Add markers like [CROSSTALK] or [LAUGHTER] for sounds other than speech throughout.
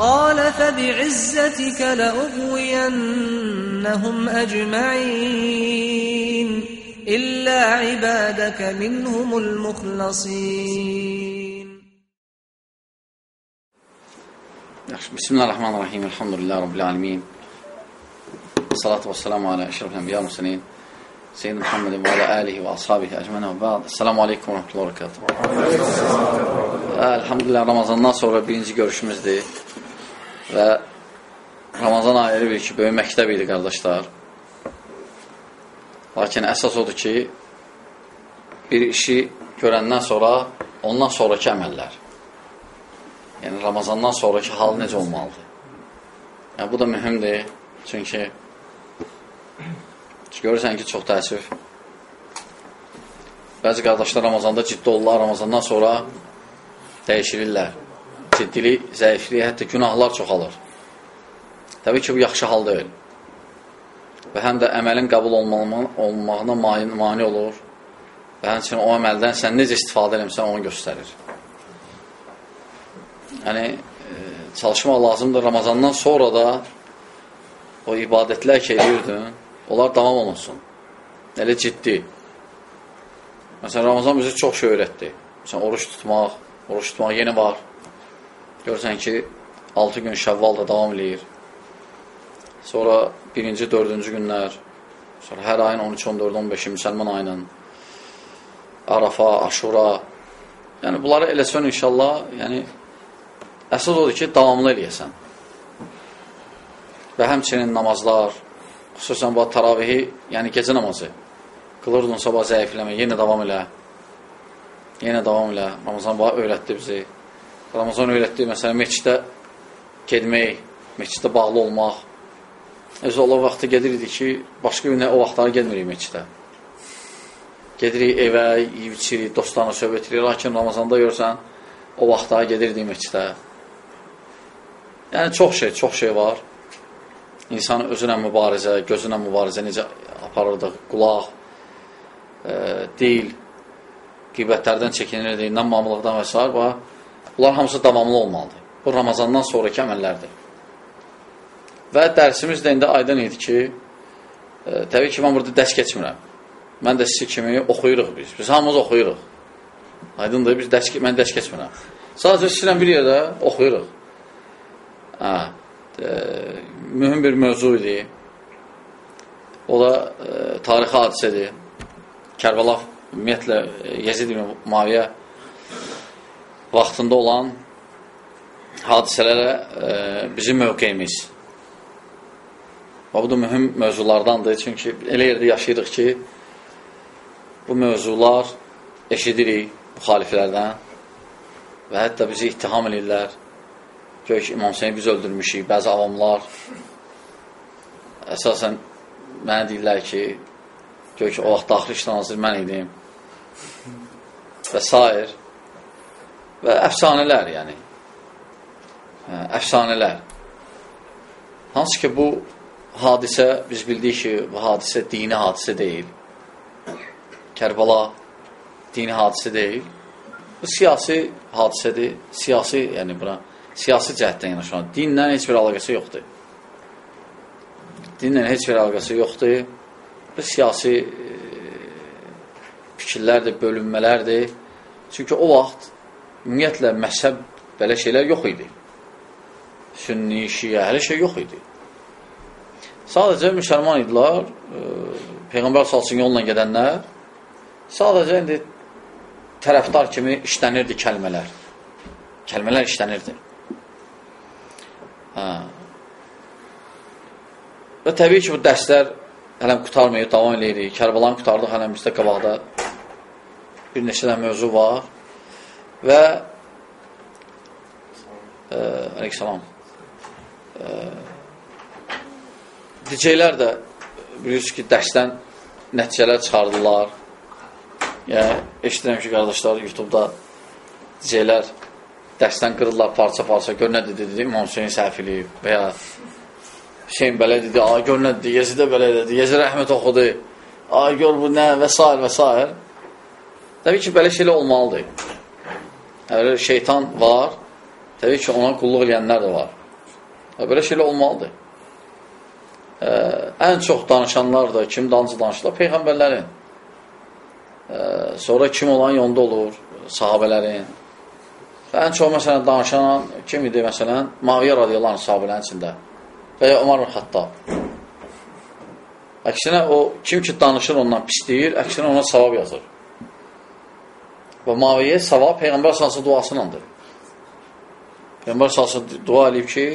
قال فبعزتك لأغوينهم أجمعين إلا عبادك منهم المخلصين. بسم الله الرحمن الرحيم الحمد لله رب العالمين. والصلاة والسلام على أشرف الأنبياء والمرسلين سيدنا محمد وعلى آله وأصحابه أجمعين وبعد. السلام عليكم ورحمة الله وبركاته. آه، الحمد لله رمضان ناصر sonra birinci görüşümüzdü. Və Ramazan ayı bir ki, böyük məktəb idi qardaşlar. Lakin əsas odur ki, bir işi görəndən sonra ondan sonraki əməllər. Yəni, Ramazandan sonraki hal necə olmalıdır? Yəni, bu da mühümdir. Çünki görürsən ki, çox təəssüf. Bəzi qardaşlar Ramazanda ciddi olurlar, Ramazandan sonra dəyişirirlər. Ciddilik, zəifliyi, hətta günahlar çoxalır. Təbii ki, bu yaxşı hal deyil. Və həm də əməlin qəbul olmağına mani, olur və həmçinin o əməldən sən necə istifadə eləmişsən, onu göstərir. Yəni, e, çalışmaq lazımdır. Ramazandan sonra da o ibadətlər ki, edirdin, onlar davam olunsun. Elə ciddi. Məsələn, Ramazan bizi çox şey öyrətdi. Məsələn, oruç tutmaq, oruç tutmaq yeni var. Görürsən ki, 6 gün şəvval da davam eləyir. Sonra birinci, dördüncü günlər, sonra hər ayın 13, 14, 15-i müsəlman ayının, Arafa, Aşura, yəni bunları eləsən inşallah, yəni əsas odur ki, davamlı eləyəsən. Və həmçinin namazlar, xüsusən bu taravihi, yəni gecə namazı, qılırdın sabah zəifləmə, yenə davam elə, yenə davam elə, Ramazan bu öyrətdi bizi. Ramazan öyrətdi, məsələn, meçdə gedmək, meçdə bağlı olmaq. Öz o vaxtı gedirdik ki, başqa günə o vaxtları gedmirik meçdə. Gedirik evə, yiyib içirik, dostlarına söhbət edirik, lakin Ramazanda görürsən, o vaxtları gedirdik meçdə. Yəni, çox şey, çox şey var. İnsan özünə mübarizə, gözünə mübarizə necə aparırdıq, qulaq, e, dil, qibətlərdən çəkinirdik, inanmamılıqdan və s. var. Bunlar hamısı davamlı olmalıdır. Bu, Ramazandan sonraki əməllərdir. Və dərsimiz də indi aydın idi ki, e, təbii ki, mən burada dərs keçmirəm. Mən də sizi kimi oxuyuruq biz. Biz hamımız oxuyuruq. Aydındır, biz dərs, mən dərs keçmirəm. Sadəcə sizlə bir yerdə oxuyuruq. Hə, e, mühüm bir mövzu idi. O da e, tarixi hadisədir. Kərbəla, ümumiyyətlə, e, Yezid ibn Maviyə vaxtında olan hadisələrə e, bizim mövqeyimiz. Və bu da mühüm mövzulardandır. Çünki elə yerdə yaşayırıq ki, bu mövzular eşidirik müxaliflərdən və hətta bizi ittiham edirlər. Gör ki, İmam Hüseyin biz öldürmüşük, bəzi avamlar əsasən mənə deyirlər ki, gör ki, o vaxt daxili işlə nazir mən idim və s. və əfsanələr, yəni. Hə, əfsanələr. Hansı ki, bu hadisə, biz bildik ki, bu hadisə dini hadisə deyil. Kərbala dini hadisə deyil. Bu siyasi hadisədir. Siyasi, yəni buna siyasi cəhətdən yanaşan. Dinlə heç bir əlaqəsi yoxdur. Dinlə heç bir əlaqəsi yoxdur. Bu siyasi e, fikirlərdir, bölünmələrdir. Çünki o vaxt ümumiyyətlə məzhəb belə şeylər yox idi. Sünni, şiə, hələ şey yox idi. Sadəcə müsəlman idilər, e, Peyğəmbər salsın yolla gedənlər, sadəcə indi tərəfdar kimi işlənirdi kəlmələr. Kəlmələr işlənirdi. Hə. Və təbii ki, bu dərslər hələm qutarmayıb, davam edirik. Kərbalanı qutardıq, hələm bizdə qabaqda bir neçə də mövzu var. Və e, əleyhissalam e, dicəylər də bilirsiniz ki, dərsdən nəticələr çıxardılar. Yəni, eşidirəm ki, qardaşlar YouTube-da dicəylər dərsdən qırırlar parça-parça. Gör nə dedi, dedi, İmam Hüseyin səhv eləyib və ya Hüseyin belə dedi, ay gör nə dedi, Yezidə belə dedi, Yezid rəhmət oxudu, ay gör bu nə və s. və s. Təbii ki, belə şeylə olmalıdır. Əgər şeytan var, təbii ki, ona qulluq eləyənlər də var. Belə şeylər olmalıdır. Ə, ən çox danışanlar da kim danıcı danışırlar? Peyğəmbərlərin. Ə, sonra kim olan yolda olur? Sahabələrin. Və ən çox məsələn danışan kim idi məsələn? Maviyyə radiyallahu anh sahabələrin içində. Və ya Umar Xattab. Əksinə o kim ki danışır ondan pis deyir, əksinə ona savab yazır. Və Maviyyə savab Peyğəmbər salsı duasınandır. Peyğəmbər salsı dua edib ki,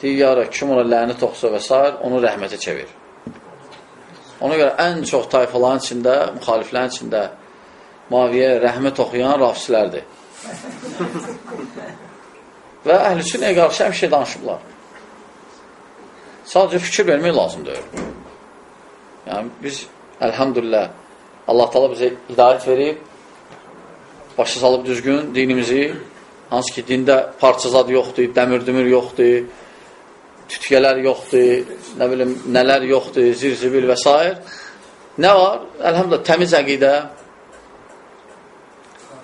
deyir, ya Rəb, kim ona ləni toxsa və s. onu rəhmətə çevir. Ona görə ən çox tayfaların içində, müxaliflərin içində Maviyyə rəhmət oxuyan rafislərdir. və əhlüsünəyə qarşı həmişə danışıblar. Sadəcə fikir vermək lazımdır. Yəni, biz, əlhamdülillah, Allah tala bizə hidayət verib, başa salıb düzgün dinimizi, hansı ki, dində parçazad yoxdur, dəmir-dümür yoxdur, tütkələr yoxdur, nə bilim, nələr yoxdur, zir-zibil və s. Nə var? Əlhamdülillah, təmiz əqidə,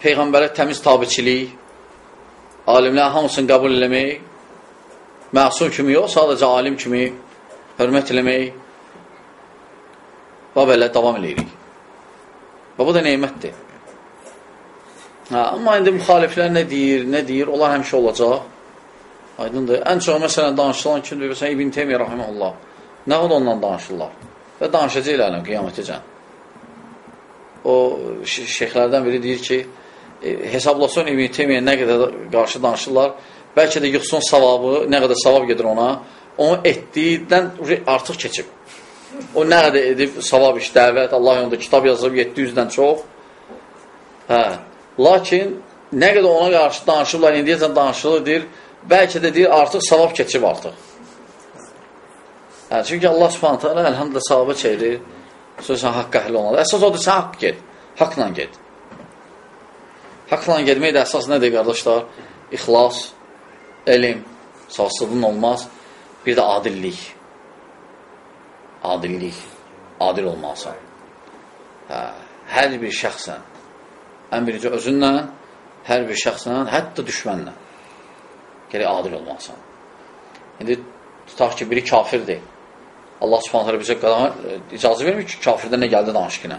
Peyğəmbərə təmiz tabiçilik, alimlər hamısını qəbul eləmək, məsum kimi yox, sadəcə alim kimi hörmət eləmək və belə davam eləyirik. Və bu da neymətdir. Hə, amma indi müxaliflər nə deyir, nə deyir, onlar həmişə olacaq. Aydındır. Ən çox məsələn danışılan kimdir? Məsələn İbn Teymiyyə rahimehullah. Nə qədər ondan danışırlar? Və danışacaqlar qiyamətəcən. O şeyxlərdən biri deyir ki, e, hesablasın İbn Teymiyyə nə qədər qarşı danışırlar, bəlkə də yıxsın savabı, nə qədər savab gedir ona, onu etdiyindən artıq keçib. O nə qədər edib savab iş, dəvət, Allah yolunda kitab yazıb 700-dən çox. Hə. Lakin nə qədər ona qarşı danışırlar, indiyəcən danışılır, deyir, bəlkə də deyir, artıq savab keçib artıq. Hə, çünki Allah subhanətə alə əlhamdülə savabı çevirir, sözsən haqq əhli olmalı. Əsas odur, sən haqq get, haqla get. Haqla getmək də əsas nədir, qardaşlar? İxlas, elm, savsızlığın olmaz. Bir də adillik. Adillik. Adil olmalısan. Hə, hər bir şəxsən, ən birinci özünlə, hər bir şəxslə, hətta düşmənlə gerək adil olmalısan. İndi tutaq ki, biri kafirdir. Allah subhanətlə bizə qadama icazə vermir ki, kafirdə nə gəldi danış ki, nə?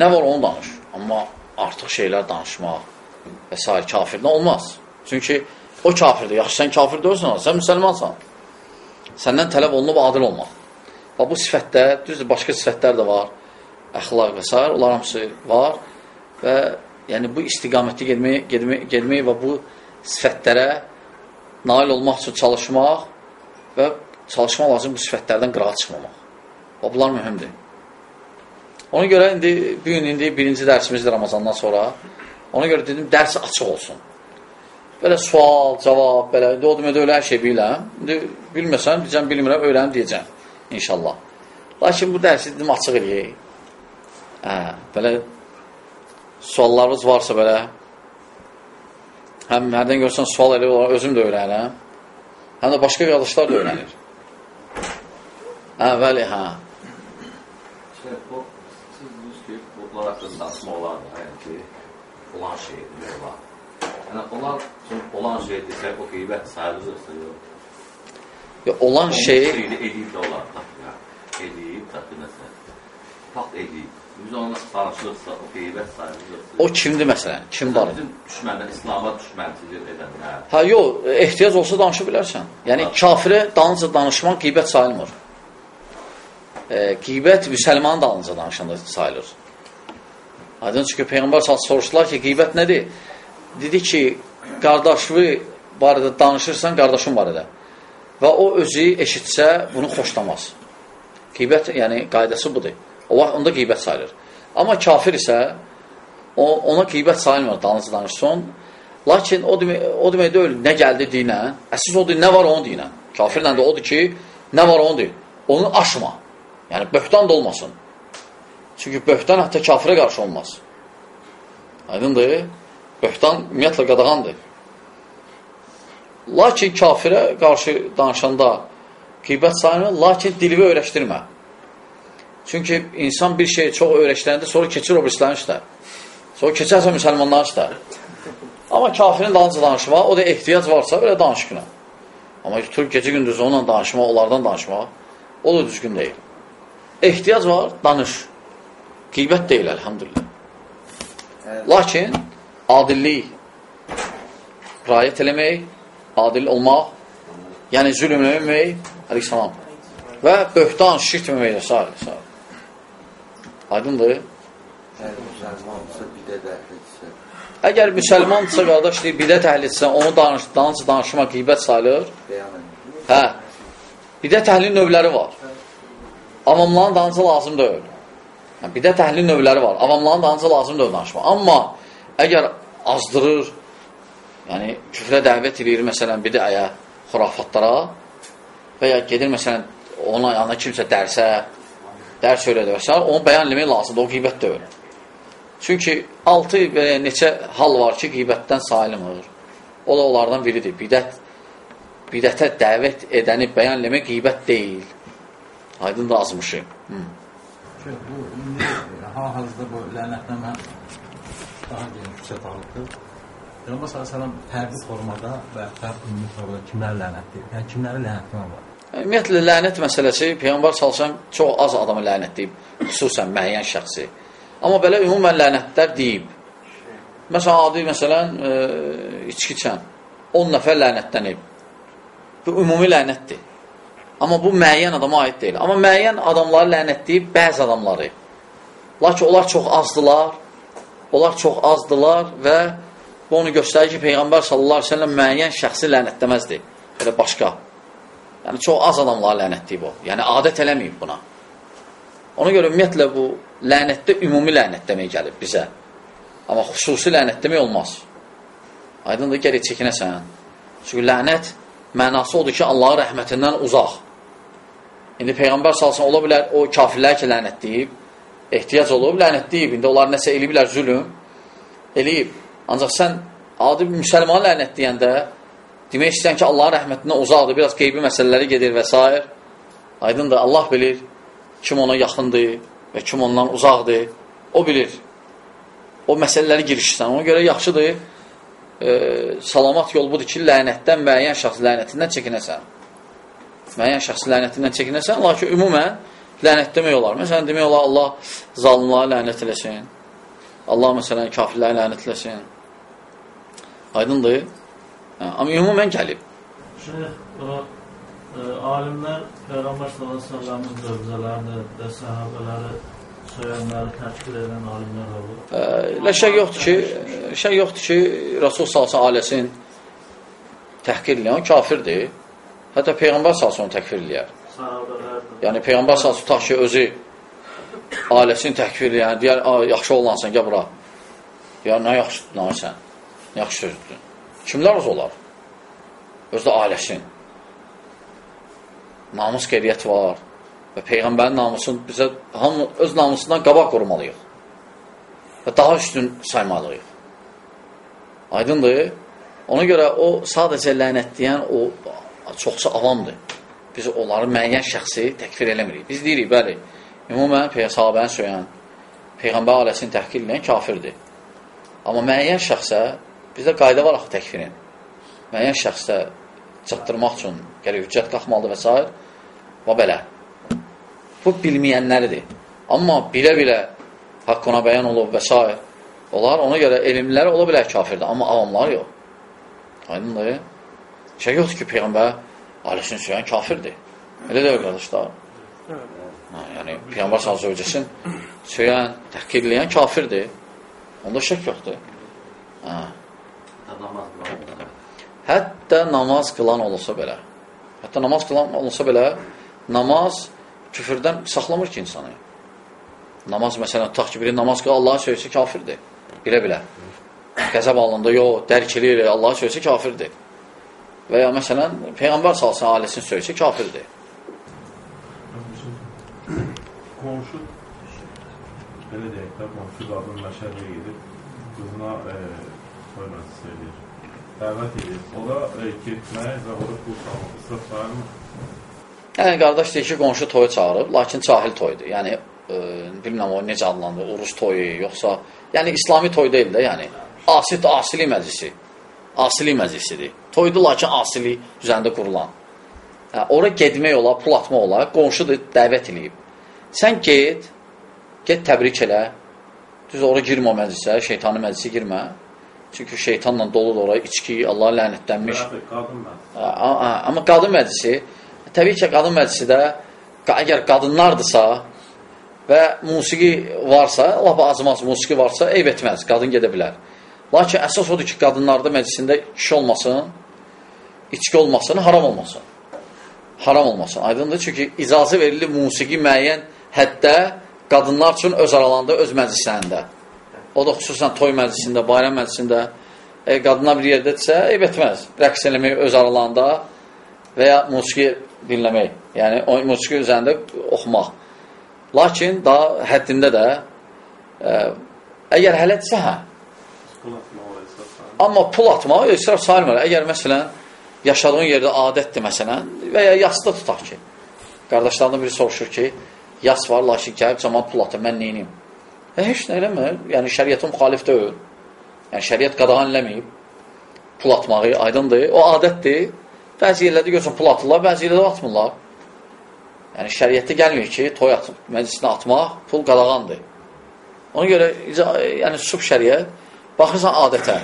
Nə var onu danış. Amma artıq şeylər danışmaq və s. kafirdə olmaz. Çünki o kafirdir. Yaxşı, sən kafir deyilsən, sən müsəlmansan. Səndən tələb olunub adil olmaq. Və bu sifətdə, düzdür, başqa sifətlər də var. Əxlaq və s. Onlar hamısı var. Və yəni bu istiqamətli gedmək, gedmək, gedmək və bu sifətlərə nail olmaq üçün çalışmaq və çalışmaq lazım bu sifətlərdən qırağa çıxmamaq. Və bunlar mühümdür. Ona görə indi bu gün indi birinci dərsimizdir Ramazandan sonra. Ona görə dedim dərs açıq olsun. Belə sual, cavab, belə indi o demədə elə hər şey bilirəm. İndi bilməsəm, deyəcəm bilmirəm, öyrənim deyəcəm inşallah. Lakin bu dərsi dedim açıq eləyək. Hə, belə suallarınız varsa belə həm hərdən görsən sual elə olar, özüm də öyrənirəm. Həm də başqa qardaşlar da öyrənir. Hə, bəli, hə. Şey, bu bunlar haqqında danışmaq olar yəni ki, olan şeydir, var. Yəni, onlar üçün olan şey desək, o qeybət sayılırsa, yox. Ya, olan şey... Edib də olar, taxtına. Edib, taxtına Taxt edib. Biz onunla danışırsa, o qeybət sayılırsa. O kimdir məsələn? Kim var? Bizim düşməndən, İslama düşmənçilik edənlər. Ha, yox, ehtiyac olsa danışa bilərsən. Yəni, kafirə dalınca danışmaq qeybət sayılmır. E, qeybət müsəlmanın dalınca danışanda sayılır. Aydın çünki Peyğəmbər soruşdular ki, qeybət nədir? Dedi ki, qardaşlı barədə danışırsan, qardaşın barədə. Və o özü eşitsə, bunu xoşlamaz. Qeybət, yəni qaydası budur. Vaxt onda qeybət sayılır. Amma kafir isə ona qeybət sayılmır, danıcı danışsın. Lakin o demək, o demək deyil, nə gəldi dinə, əsas odur, nə var onu dinə. Kafirlə də odur ki, nə var onu deyil. Onu aşma. Yəni, böhtan da olmasın. Çünki böhtan hətta kafirə qarşı olmaz. Aydındır? Böhtan ümumiyyətlə qadağandır. Lakin kafirə qarşı danışanda qeybət sayılır, lakin dilivə öyrəşdirmə. Çünki insan bir şeyi çox öyrəşdirəndə sonra keçir o birislərin işlə. Sonra keçərsə müsəlmanların işlə. Amma kafirin dalınca danışma, o da ehtiyac varsa, belə danışqına. Amma tutup gecə gündüz onunla danışmaq, onlardan danışmaq, o da düzgün deyil. Ehtiyac var, danış. Qeybət deyil, əlhamdülillah. Lakin adillik, rayət eləmək, adil olmaq, yəni zülm eləmək, əleyhissalam. Və böhtan, şirk etməmək və s. Aydındır? Əgər müsəlmansa qardaş deyir, bidət əhlitsə, onu danış, danış, danışma qeybət sayılır. Hə. Bidət əhlinin növləri var. Avamların danısı lazım deyil. Yəni, bidət əhlinin növləri var. Avamların danısı lazım deyil danışma. Amma əgər azdırır, yəni küfrə dəvət edir, məsələn, bidəyə, xurafatlara və ya gedir, məsələn, ona yanına kimsə dərsə, dərs öyrədir və s. onu bəyan eləmək lazımdır, o qeybət deyil. Çünki altı və ya neçə hal var ki, qeybətdən sayılmır. O da onlardan biridir. Bidət, bidətə dəvət edəni bəyan eləmək qeybət deyil. Aydın da azmışım. Hı. Şey, bu indi hal-hazırda bu lənətlənmə daha geniş küçət alıbdır. Peyğəmbər sallallahu fərqli formada və fərqli ümumi formada kimləri lənətləyir? Yəni kimləri lənətləmə var? Ümumiyyətlə, lənət məsələsi Peyğəmbər salsam çox az adamı lənətləyib, xüsusən müəyyən şəxsi. Amma belə ümumən lənətlər deyib. Məsələn, adi məsələn, e, içki içən 10 nəfər lənətlənib. Bu ümumi lənətdir. Amma bu müəyyən adama aid deyil. Amma müəyyən adamları lənətləyib bəzi adamları. Lakin onlar çox azdılar. Onlar çox azdılar və bu onu göstərir ki, Peyğəmbər sallallahu əleyhi və səlləm müəyyən şəxsi lənətləməzdi. Belə başqa. Yəni çox az adamlar lənətləyib o. Yəni adət eləməyib buna. Ona görə ümumiyyətlə bu lənətdə ümumi lənət demək gəlib bizə. Amma xüsusi lənət demək olmaz. Aydındır, gərək çəkinəsən. Çünki lənət mənası odur ki, Allahın rəhmətindən uzaq. İndi Peyğəmbər salsın, ola bilər o kafirlər ki, lənətləyib, ehtiyac olub, lənətləyib. İndi onlar nəsə eləyiblər zülüm, eləyib. Ancaq sən adi müsəlman lənətləyəndə demək istəyən ki, Allahın rəhmətindən uzaqdır, biraz qeybi məsələləri gedir və s. Aydındır, Allah bilir kim ona yaxındır və kim ondan uzaqdır, o bilir. O məsələləri girişsən. Ona görə yaxşıdır, e, salamat yol budur ki, lənətdən, müəyyən şəxs lənətindən çəkinəsən. Müəyyən şəxs lənətindən çəkinəsən, lakin ümumən lənət demək olar. Məsələn, demək olar, Allah zalimlara lənət eləsin. Allah, məsələn, kafirlərə lənət eləsin. Aydındır. Hə, amma ümumən gəlib. Şeyh, o, e, alimlər Peyğəmbər sallallahu əleyhi zövcələrini və səhabələri söyənləri təkfir edən alimlər olur. Elə şey yoxdur ki, şey yoxdur ki, Rasul salsa ailəsini təhqir eləyən kafirdir. Hətta Peyğəmbər salsa onu təkfir eləyər. Yəni Peyğəmbər salsa tutaq ki, özü ailəsini təkfir eləyən, deyər, "A, yaxşı oğlansan, gəl bura." Ya nə yaxşı danırsan? Yaxşı sözdür. Kimlər öz olar? Özdə ailəsin. Namus qeyriyyət var. Və Peyğəmbərin namusunu bizə hamı öz namusundan qabaq qorumalıyıq. Və daha üstün saymalıyıq. Aydındır? Ona görə o sadəcə lənətləyən o çoxsa avamdır. Biz onları müəyyən şəxsi təkfir eləmirik. Biz deyirik, bəli, ümumən sahabəni söyən, Peyğəmbər ailəsini təhqir edən kafirdir. Amma müəyyən şəxsə bizdə qayda var axı təkfirin. Müəyyən şəxsə çatdırmaq üçün gərək hüccət qalxmalıdır və s. Və belə. Bu bilməyənləridir. Amma bilə-bilə haqq ona bəyan olub və s. Onlar ona görə elmləri ola bilər kafirdir, amma avamlar yox. Aydındır. Şey yoxdur ki, Peyğəmbər ailəsini söyən kafirdir. Elə deyil, qardaşlar. Ha, yəni, Peyğəmbər sağ zövcəsin söyən, təhqirləyən kafirdir. Onda şək yoxdur. Ha. Hətta namaz qılan olsa belə. Hətta namaz qılan olsa belə, namaz küfürdən saxlamır ki insanı. Namaz, məsələn, tutaq ki, biri namaz qılan Allah'a söyləsə kafirdir. Bilə-bilə. Qəzəb alında, yox, dərk eləyir, Allah'a söyləsə kafirdir. Və ya məsələn, Peyğəmbər salsın, ailəsini söyləsə kafirdir. Qonşu belə deyək də, qonşu qadın məşəbə gedib, qızına e, toy məclisi edir. Dəvət edir. O da e, getmək və orada pul salmaq. İsraf sayılmır. Yəni, qardaş deyir ki, qonşu toyu çağırıb, lakin cahil toydur. Yəni, e, bilmirəm o necə adlandır, urus toyu, yoxsa... Yəni, İslami toy deyil də, yəni. Asit, asilik məclisi. Asilik məclisidir. Toydur, lakin asilik üzərində qurulan. Hə, ora getmək olar, pul atmaq olar, qonşudur, dəvət eləyib. Sən get, get təbrik elə. Düz ora girmə məclisə, şeytanı məclisi girmə. Çünki şeytanla doludur ora, içki, Allah lənətlənmiş. Amma qadın məclisi, təbii ki, qadın məclisi də əgər qadınlardırsa və musiqi varsa, lap azmaz musiqi varsa, eyb etməz, qadın gedə bilər. Lakin əsas odur ki, qadınlarda məclisində kişi olmasın, içki olmasın, haram olmasın. Haram olmasın. Aydındır, çünki icazə verilir musiqi müəyyən həddə qadınlar üçün öz aralarında, öz məclislərində. O da xüsusən toy məclisində, bayram məclisində e, qadınlar bir yerdədirsə, eyb etməz. Rəqs eləmək öz aralarında və ya musiqi dinləmək. Yəni, o musiqi üzərində oxumaq. Lakin daha həddində də e, əgər hələtsə, hə. Amma pul atmaq israr sayılmır. Əgər məsələn, yaşadığın yerdə adətdir məsələn və ya yasda tutaq ki, qardaşlarından biri soruşur ki, yas var, lakin gəlib cəmat pul atır, mən neynim? E, heç nə eləmir. Yəni, şəriyyətə müxalif deyil. Yəni, şəriyyət qadağan eləməyib pul atmağı, aydındır. O adətdir. Bəzi yerlərdə görürsən pul atırlar, bəzi yerlərdə atmırlar. Yəni, şəriyyətdə gəlmir ki, toy at məclisinə atmaq pul qadağandır. Ona görə, yəni, sub şəriyyət, baxırsan adətə.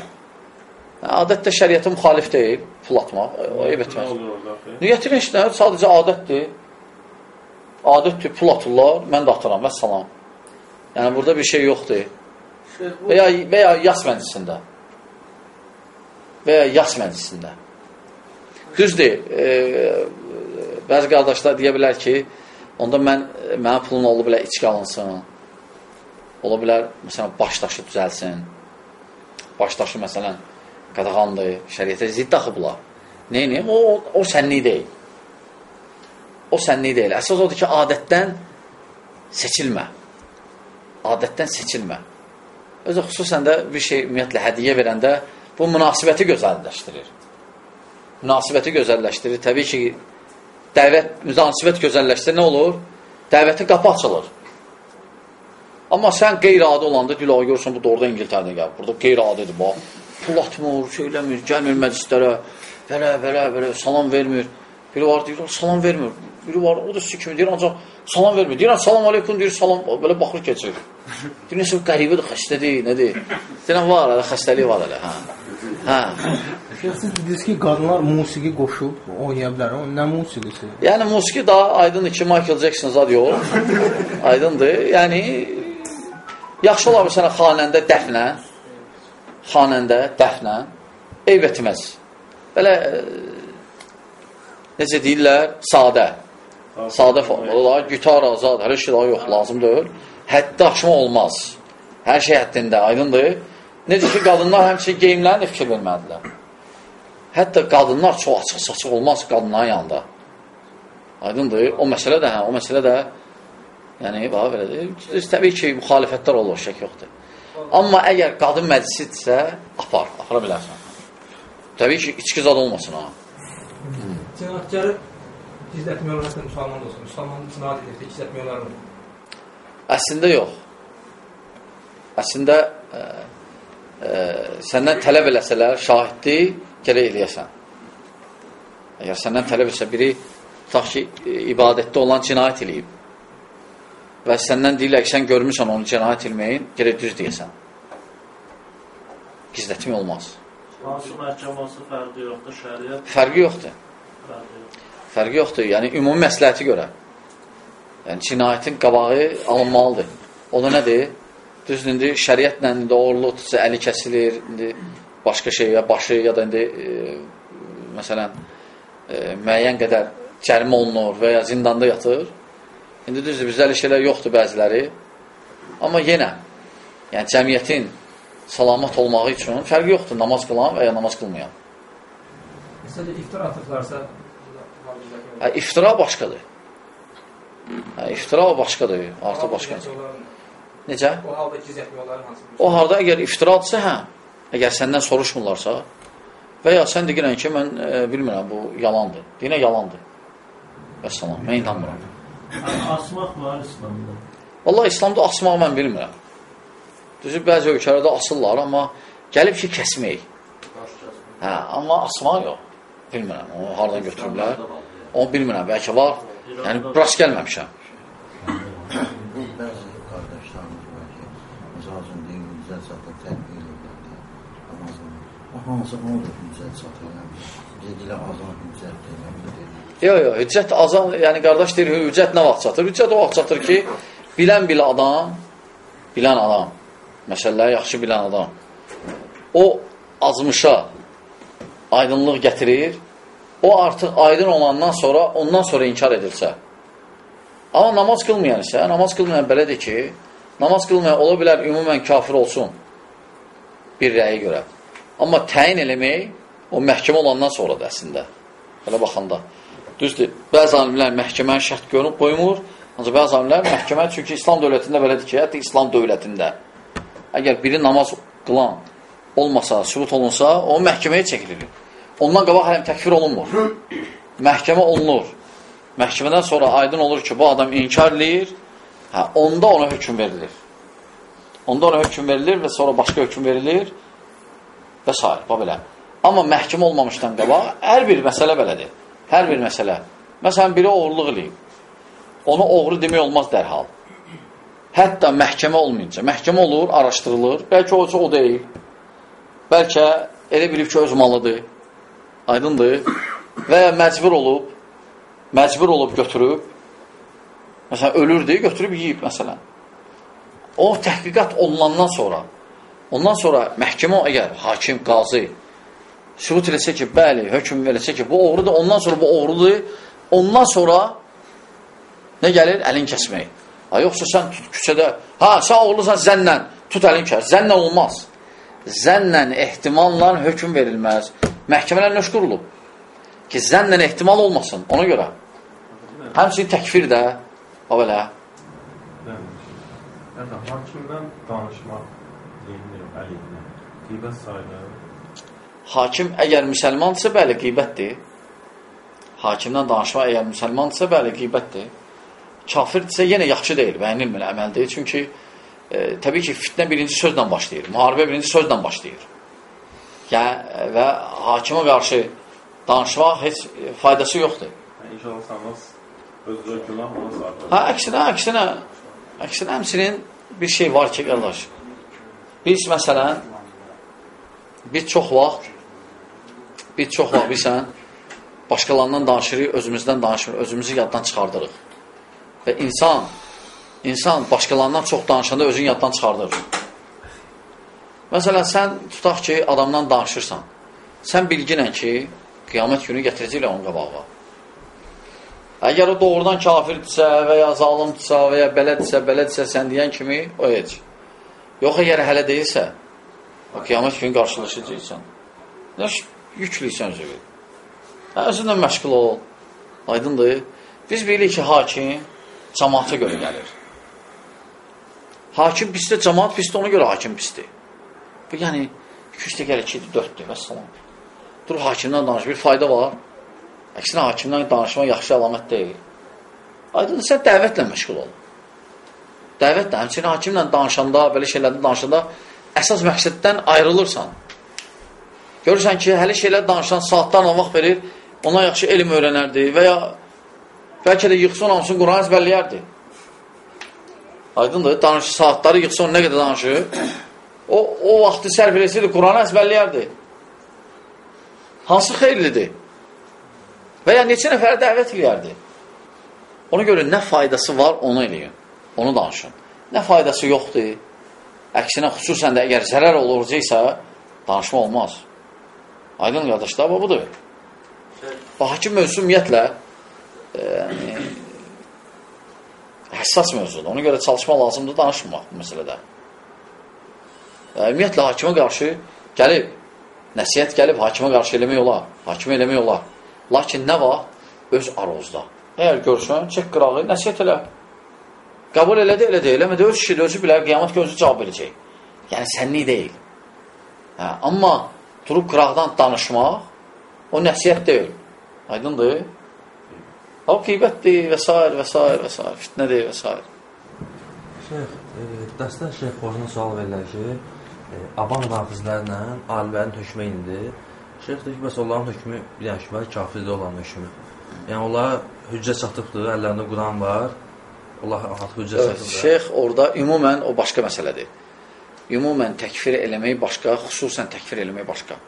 Yəni, adət də şəriyyətə müxalif deyil, pul atmaq, eyb Nə etməz. Niyyətin heç nə, sadəcə adətdir. Adətdir, pul atırlar, mən də atıram, və salam. Yəni, burada bir şey yoxdur. Və ya, və ya yas məclisində. Və ya yas məclisində. Düzdür, e, bəzi qardaşlar deyə bilər ki, onda mən, mənim pulun ola bilər içki alınsın. Ola bilər, məsələn, başdaşı düzəlsin. Başdaşı, məsələn, qadağandır, şəriyyətə zidd axı bunlar. Neyini? O, o, o sənlik deyil. O sənlik deyil. Əsas odur ki, adətdən seçilmə. Adətdən seçilmə. Özü xüsusən də bir şey ümumiyyətlə hədiyyə verəndə bu münasibəti gözəlləşdirir. Münasibəti gözəlləşdirir. Təbii ki, dəvət, münasibət gözəlləşdirir, nə olur? Dəvətin qapı açılır. Amma sən qeyri-adi olanda dilağı görürsən, bu doğrudan İngiltərədə gəlir. Burada qeyri-adidir, bax. Pul atmır, söyləmir, gəlmir məclislərə, belə, belə, belə, salam vermir. Biri var, deyir, salam vermir. Biri var, o da sizi kimi deyir, ancaq salam vermir. Deyirəm, salam aleykum, deyir, salam, belə baxır keçir. [LAUGHS] Deyir, nəsə qəribədir, xəstədir, nədir? Deyirəm, var, hələ xəstəliyi var hələ, hə. Hə. Siz dediniz ki, qadınlar musiqi qoşub oynaya bilər. O nə musiqisi? Yəni musiqi daha aydındır ki, Michael Jackson zad yox. Aydındır. Yəni yaxşı olar sənə xanəndə dəfnə, xanəndə dəfnə eyb etməz. Belə e, necə deyirlər, sadə. Sadə formalar, gitar azad, hər şey daha yox, lazım deyil. Həddi aşma olmaz. Hər şey həddində, aydındır. Necə ki, qadınlar həmçinin geyimlərinə fikir vermədilər. Hətta qadınlar çox açıq-saçıq olmaz qadınların yanında. Aydındır. O məsələ də, hə, o məsələ də yəni bax belədir. Təbii ki, müxalifətlər olur, şək yoxdur. Amma əgər qadın məclisidirsə, apar, apara bilərsən. Təbii ki, içki zad olmasın ha. Cinayətkarı gizlətmək olar, hətta müsəlman olsun. Müsəlman cinayət edirsə, gizlətmək olar mı? Əslində yox. Əslində ə, ə, səndən tələb eləsələr, şahidli gərək eləyəsən. Əgər səndən tələb etsə biri, tutaq ki, ibadətdə olan cinayət eləyib və səndən deyirlər ki, sən görmüsən onu cinayət etməyin, gərək düz deyəsən. Gizlətmək olmaz. Hansı məhkəməsi fərqi yoxdur, şəriət Fərqi yoxdur. fərqi yoxdur. Fərqi yoxdur. Yəni, ümumi məsləhəti görə. Yəni, cinayətin qabağı alınmalıdır. O da nədir? Düzdür, indi şəriətlə indi oğurluq tutsa əli kəsilir, indi başqa şey ya başı ya da indi e, məsələn e, müəyyən qədər cərimə olunur və ya zindanda yatır. İndi düzdür, bizdə elə şeylər yoxdur bəziləri. Amma yenə, yəni cəmiyyətin salamat olmağı üçün fərqi yoxdur namaz qılan və ya namaz qılmayan. Məsələn, iftira atıblarsa, Hə, iftira başqadır. Hə, iftira başqadır, artıq başqadır. Necə? O halda gizlətmək olar hansı O harda əgər iftiradsa, hə, əgər səndən soruşmurlarsa və ya sən deyirən ki, mən e, bilmirəm, bu yalandır. Deyinə yalandır. Vəssalam, mən inanmıram. Asmaq var İslamda. Vallahi İslamda asmağı mən bilmirəm. Düzü, bəzi ölkələrdə asırlar, amma gəlib ki, kəsmək. Hə, amma asma yox. Bilmirəm, onu hardan götürüblər. Onu bilmirəm, bəlkə var. Yəni, rast gəlməmişəm. Bu bəzi qardaşlarımız var ki, misal üçün deyim, güzel satır, tədbir edirlər deyə, Ramazanı. O hansı onu da güzel satır, yəni, dedilə azan güzel deyiləm, Yox, yox, hüccət azam, yəni qardaş deyir, hüccət nə vaxt çatır? Hüccət o vaxt çatır ki, bilən bilə adam, bilən adam, məsələləri yaxşı bilən adam, o azmışa aydınlıq gətirir, o artıq aydın olandan sonra, ondan sonra inkar edilsə. Amma namaz qılmayan isə, namaz qılmayan belədir ki, namaz qılmayan ola bilər ümumən kafir olsun bir rəyə görə. Amma təyin eləmək o məhkəmə olandan sonradır əslində. Belə baxanda. Düzdür, bəzi alimlər məhkəməni şərt görüb qoymur, ancaq bəzi alimlər məhkəmə, çünki İslam dövlətində belədir ki, hətta İslam dövlətində əgər biri namaz qılan olmasa, sübut olunsa, o məhkəməyə çəkilir. Ondan qabaq hələm təkfir olunmur. Məhkəmə olunur. Məhkəmədən sonra aydın olur ki, bu adam inkar eləyir, hə, onda ona hökm verilir. Onda ona hökm verilir və sonra başqa hökm verilir və s. Belə. Amma məhkəmə olmamışdan qabaq hər bir məsələ belədir. Hər bir məsələ. Məsələn, biri oğurluq eləyib. Onu oğru demək olmaz dərhal. Hətta məhkəmə olmayınca. Məhkəmə olur, araşdırılır. Bəlkə o, o deyil. Bəlkə elə bilib ki, öz malıdır. Aydındır. Və ya məcbur olub, məcbur olub götürüb, məsələn, ölürdü, götürüb yiyib, məsələn. O təhqiqat olunandan sonra, ondan sonra məhkəmə əgər hakim, qazi sübut eləsə ki, bəli, hökm eləsə ki, bu oğrudur, ondan sonra bu oğrudur, ondan sonra nə gəlir? Əlin kəsmək. Ha, yoxsa sən tut küçədə, ha, sən oğurlusan zənnlə, tut əlin kəs. Zənnlə olmaz. Zənnlə, ehtimalla hökm verilməz. Məhkəmələr nöş qurulub? Ki, zənnlə ehtimal olmasın, ona görə. Həmçinin təkfir də, o belə. Yəni, hakimdən danışmaq yeminir, əleyhinə. Qeybət sayılır. Hakim əgər müsəlmandırsa, bəli, qeybətdir. Hakimdən danışmaq əgər müsəlmandırsa, bəli, qeybətdir. Kafirdirsə, yenə yaxşı deyil, bəyənilmir əməl deyil. Çünki e, təbii ki, fitnə birinci sözlə başlayır, müharibə birinci sözlə başlayır. Yəni, və hakimə qarşı danışmaq heç faydası yoxdur. Yəni, inşallah sanmaz özü günah ona sarılır. Hə, əksinə, əksinə, əksinə həmsinin bir şey var ki, qardaş, biz məsələn, biz çox vaxt, biz çox vaxt bilsən, başqalarından danışırıq, özümüzdən danışmırıq, özümüzü yaddan çıxardırıq. Və insan, insan başqalarından çox danışanda özünü yaddan çıxardır. Məsələn, sən tutaq ki, adamdan danışırsan, sən bilginən ki, qiyamət günü gətirəcəklər onun qabağa. Əgər o doğrudan kafirdirsə və ya zalimdirsə və ya belədirsə, belədirsə, sən deyən kimi o heç. Yox, əgər hələ deyilsə, o qiyamət günü qarşılaşacaqsan. Nə yükləyirsən özü? Hə, özündən məşğul ol. Aydındır. Biz bilirik ki, hakim cəmaata görə gəlir. Hakim pisdir, cəmaat pisdir, ona görə hakim pisdir. Yəni, 2-3 dəqiqə, 2-4 dəqiqə, salam. Dur, hakimdən danış, bir fayda var. Əksinə, hakimdən danışmaq yaxşı əlamət deyil. Aydın, sən dəvətlə məşğul ol. Dəvətlə, həmçinin hakimlə danışanda, belə şeylərdə danışanda əsas məqsəddən ayrılırsan. Görürsən ki, hələ şeylər danışan saatlarla vaxt verir, ona yaxşı elm öyrənərdi və ya bəlkə də yıxsın hamısını Quran əzbərləyərdi. Aydındır, danış, saatları yıxsın nə qədər danışır, o, o vaxtı sərf eləsəydi Quranı əzbərləyərdi. Hansı xeyirlidir? Və ya neçə nəfərə dəvət eləyərdi? Ona görə nə faydası var, onu eləyin. Onu danışın. Nə faydası yoxdur? Əksinə, xüsusən də əgər zərər oluracaqsa, danışma olmaz. Aydın qardaşlar, bu budur. Və hakim mövzusu ümumiyyətlə e, həssas mövzudur. Ona görə çalışma lazımdır danışmaq bu məsələdə. Ümumiyyətlə, hakimə qarşı gəlib, nəsiyyət gəlib, hakimə qarşı eləmək olar, hakimə eləmək olar. Lakin nə var? Öz arozda. Əgər görsən, çək qırağı, nəsiyyət elə. Qəbul elədi, elədi, eləmədi, öz işidir, özü bilər, qiyamət gözü cavab verəcək. Yəni, sənlik deyil. Hə, amma durub qıraqdan danışmaq, o nəsiyyət deyil. Aydındır? O qeybətdir və s. və s. və s. fitnədir və s. Şeyx, e, dəstən şeyx borcuna sual verirlər ki, avam nafizlərlə alimlərin hökmə indi Şeyx deyir ki, bəs onların hökmü bir dənə hökmü var, kafirdə olan hökmü. Yəni onlara hüccət çatıbdır, əllərində Quran var. Allah artıq hüccət çatıbdır. Şeyx orada ümumən o başqa məsələdir. Ümumən təkfir eləmək başqa, xüsusən təkfir eləmək başqa.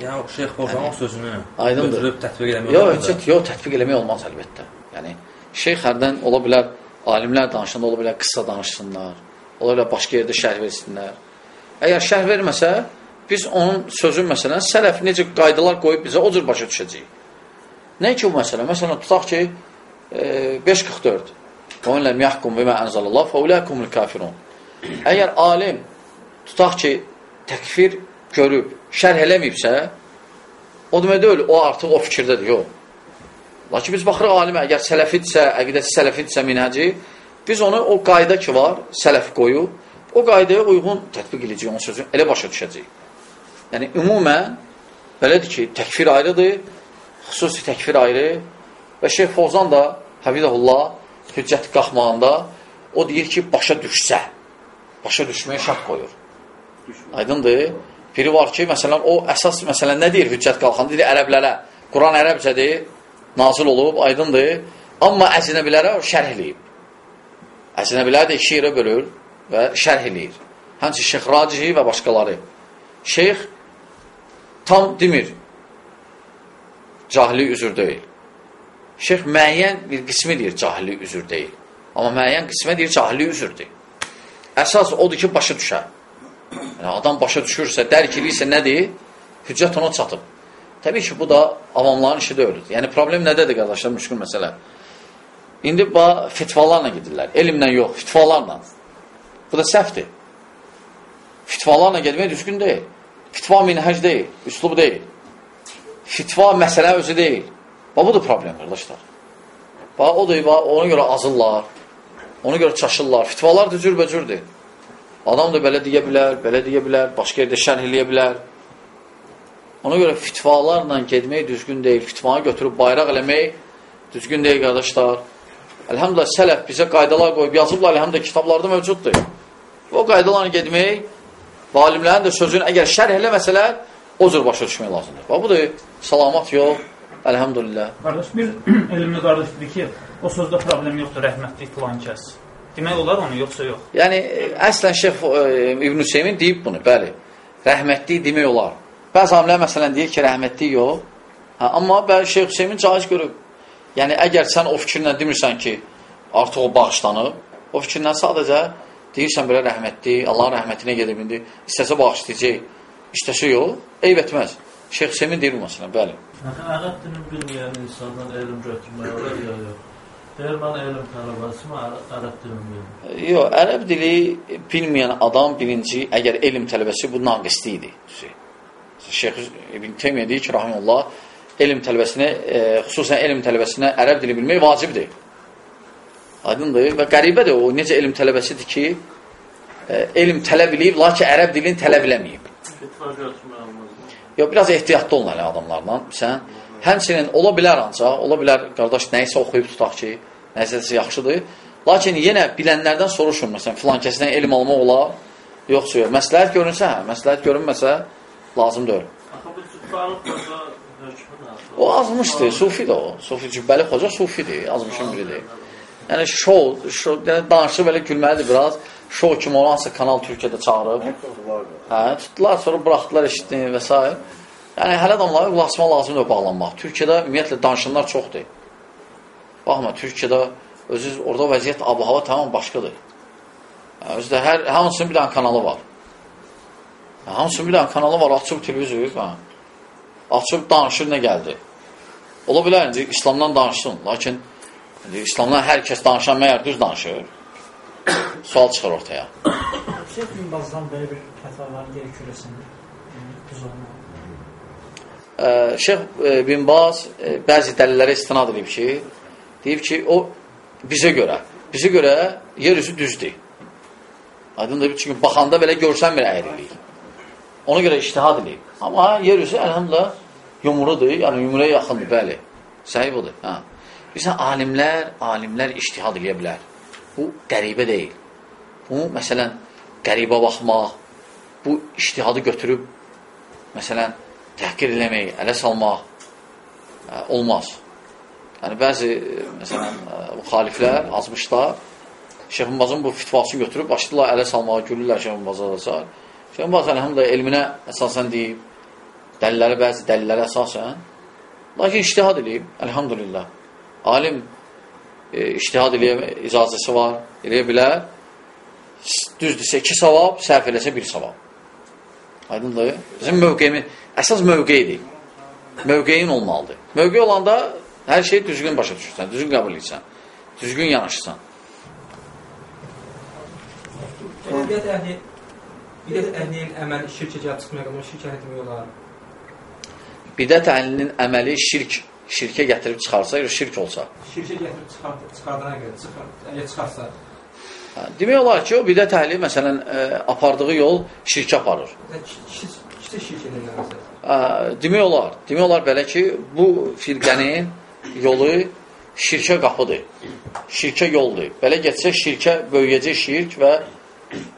Yəni şeyx oradan o sözünü Aydındır. götürüb tətbiq eləmək Yox, heç da. yox, tətbiq eləmək olmaz əlbəttə. Yəni şeyx hərdən ola bilər alimlər danışanda ola bilər qıssa danışsınlar. Ola bilər başqa yerdə şərh versinlər. Əgər şərh verməsə, biz onun sözün məsələn sələf necə qaydalar qoyub bizə o cür başa düşəcəyik. Nə ki bu məsələ? Məsələn tutaq ki e, 544. Və in lem yahkum bima anzalallah fa ulaikumul kafirun. Əgər alim tutaq ki təkfir görüb, şərh eləməyibsə, o demək deyil, o artıq o fikirdədir, yox. Lakin biz baxırıq alimə, əgər sələfidsə, əqidəsi sələfidsə minhəci, biz onu o qayda ki var, sələf qoyub, o qaydaya uyğun tətbiq edəcəyik onun sözünü, elə başa düşəcəyik. Yəni, ümumən, belədir ki, təkfir ayrıdır, xüsusi təkfir ayrı və Şeyh Fozan da, Həbidəhullah, hüccəti qalxmağında, o deyir ki, başa düşsə, başa düşməyə şart qoyur. Aydındır. Biri var ki, məsələn, o əsas məsələn nə deyir hüccət qalxanda? Deyir ərəblərə. Quran ərəbcədir, nazil olub, aydındır. Amma əcnəbilərə şərh eləyib. Əcnəbilər də iki yerə bölür və şərh eləyir. Həmçin Şeyx Racihi və başqaları. Şeyx tam demir, cahili üzür deyil. Şeyx müəyyən bir qismi deyir, cahili üzür deyil. Amma müəyyən qismə deyir, cahili üzürdür. Əsas odur ki, başa düşər. Yəni, adam başa düşürsə, dərk edirsə nədir? Hüccət ona çatıb. Təbii ki, bu da avamların işi deyildir. Yəni, problem nədədir, qardaşlar, müşkül məsələ? İndi fitvalarla gedirlər. Elmlə yox, fitvalarla. Bu da səhvdir. Fitvalarla gedmək düzgün deyil. Fitva minhəc deyil, üslub deyil. Fitva məsələ özü deyil. Ba, budur problem, qardaşlar. Ba, odur, ba, ona görə azırlar, ona görə çaşırlar. Fitvalar da cürbəcürdür. Adam da belə deyə bilər, belə deyə bilər, başqa yerdə şərh eləyə bilər. Ona görə fitvalarla getmək düzgün deyil. Fitvanı götürüb bayraq eləmək düzgün deyil, qardaşlar. Əlhamdülillah, sələf bizə qaydalar qoyub yazıblar, əlhamdülillah, kitablarda mövcuddur. O qaydalarla getmək, və alimlərin də sözünü əgər şərh eləməsələr, o cür başa düşmək lazımdır. Və budur, salamat yox, əlhamdülillah. Qardaş, bir [CLEARS THROAT] elmli qardaş dedi ki, o sözdə problem yoxdur, rəhmətlik filan kəs. Demək olar onu, yoxsa yox? Yəni, əslən Şeyx e, İbn Hüseymin deyib bunu, bəli. Rəhmətli demək olar. Bəzi alimlər məsələn deyir ki, rəhmətli yox. Hə, amma Şeyx Hüseymin caiz görüb. Yəni, əgər sən o fikirlə demirsən ki, artıq o bağışlanıb, o fikirlə sadəcə deyirsən belə rəhmətli, Allahın rəhmətinə gedib indi, istəsə bağışlayacaq, istəsə yox, eyb etməz. Şeyx Hüseymin deyir məsələn, bəli. Ərəb dilini bilməyən insandan elm götürmək olar ya yox. Deyir, mən elm tələbəsimi, ərəb dilini bilməyəm. Yox, ərəb dili bilməyən adam birinci, əgər elm tələbəsi bu naqislidir. Şeyx İbn Teymiyyə deyir ki, rahimullah, elm tələbəsinə, e, xüsusən elm tələbəsinə ərəb dili bilmək vacibdir. Aydındır və qəribədir o, necə elm tələbəsidir ki, e, elm tələb eləyib, lakin ərəb dilini tələb eləməyib. Yox, biraz ehtiyatlı olun hələ adamlarla. Sən həmçinin ola bilər ancaq, ola bilər qardaş nəyisə oxuyub tutaq ki, nəzərsə yaxşıdır. Lakin yenə bilənlərdən soruşun, məsələn, filan kəsdən elm almaq olar, yoxsa yox. Məsləhət görünsə, hə, məsləhət görünməsə, lazım deyil. O azmışdır, sufidir o. Sufi cübbəli xoca sufidir, azmışın biridir. Yəni şou, şou yəni danışıb belə gülməlidir biraz. Şou kimi olan hansı kanal Türkiyədə çağırıb. Hə, tutdular, sonra buraxdılar eşitdini və s. Yəni hələ adamlara qulaq asmaq lazımdır bağlanmaq. Türkiyədə ümumiyyətlə danışanlar çoxdur. Baxma, Türkiyədə özü orada vəziyyət ab-hava tamam başqadır. Yəni, özdə hər hamısının bir dənə kanalı var. Yəni, hamısının bir dənə kanalı var, açıb televizor, hə. Açıb danışır nə gəldi. Ola bilər İslamdan danışsın, lakin İslamdan hər kəs danışan məyər düz danışır. Sual çıxır ortaya. Şeyh bin Bazdan belə bir fətvaları geri kürəsin. Düz olmalı. Ə, Şeyx e, bin Baz e, bəzi dəlillərə istinad edib ki, deyib ki, o bizə görə, bizə görə yer üzü düzdür. Aydındır, çünki baxanda belə görsən bir əyrilik. Ona görə iştihad edib. Amma yer üzü əlhamdülillah yumrudur, yəni yumruya yaxındır, bəli. Səhih budur. Hə. Bizə alimlər, alimlər iştihad edə bilər. Bu qəribə deyil. Bu, məsələn, qəribə baxmaq, bu iştihadı götürüb, məsələn, təhqir eləmək, ələ salmaq ə, olmaz. Yəni, bəzi, ə, məsələn, ə, müxaliflər, azmışlar, Şeyh Mbazın bu fitvasını götürüb, başlayırlar ələ salmağa, gülürlər Mbaza da sar. Şeyh Mbaz, əlhamdülillah, elminə əsasən deyib, dəlilləri, bəzi dəlilləri əsasən, lakin iştihad edib, əlhamdülillah. Alim e, iştihad eləyə icazəsi var, eləyə bilər. Düzdürsə, iki savab, səhv eləsə bir savab. Aydındır. Bizim mövqeyimiz, əsas mövqeydir. Mövqeyin olmalıdır. Mövqey olanda hər şeyi düzgün başa düşürsən, düzgün qəbul edirsən, düzgün yanaşırsan. Bidət əhli bidət əhlinin əməli şirkə gəlib çıxmaya qədər şirk əhli demək olar. Bidət əhlinin əməli şirk, şirkə gətirib çıxarsa, şirk olsa. Şirkə gətirib çıxart, çıxardana qədər çıxar, əgər çıxarsa. Hə, Demək olar ki, o bidət əhli məsələn ə, apardığı yol şirkə aparır. Kiçik şirk edirlər məsələn. Demək olar, demək olar belə ki, bu firqənin yolu şirkə qapıdır. Şirkə yoldur. Belə getsə şirkə böyüyəcək şirk və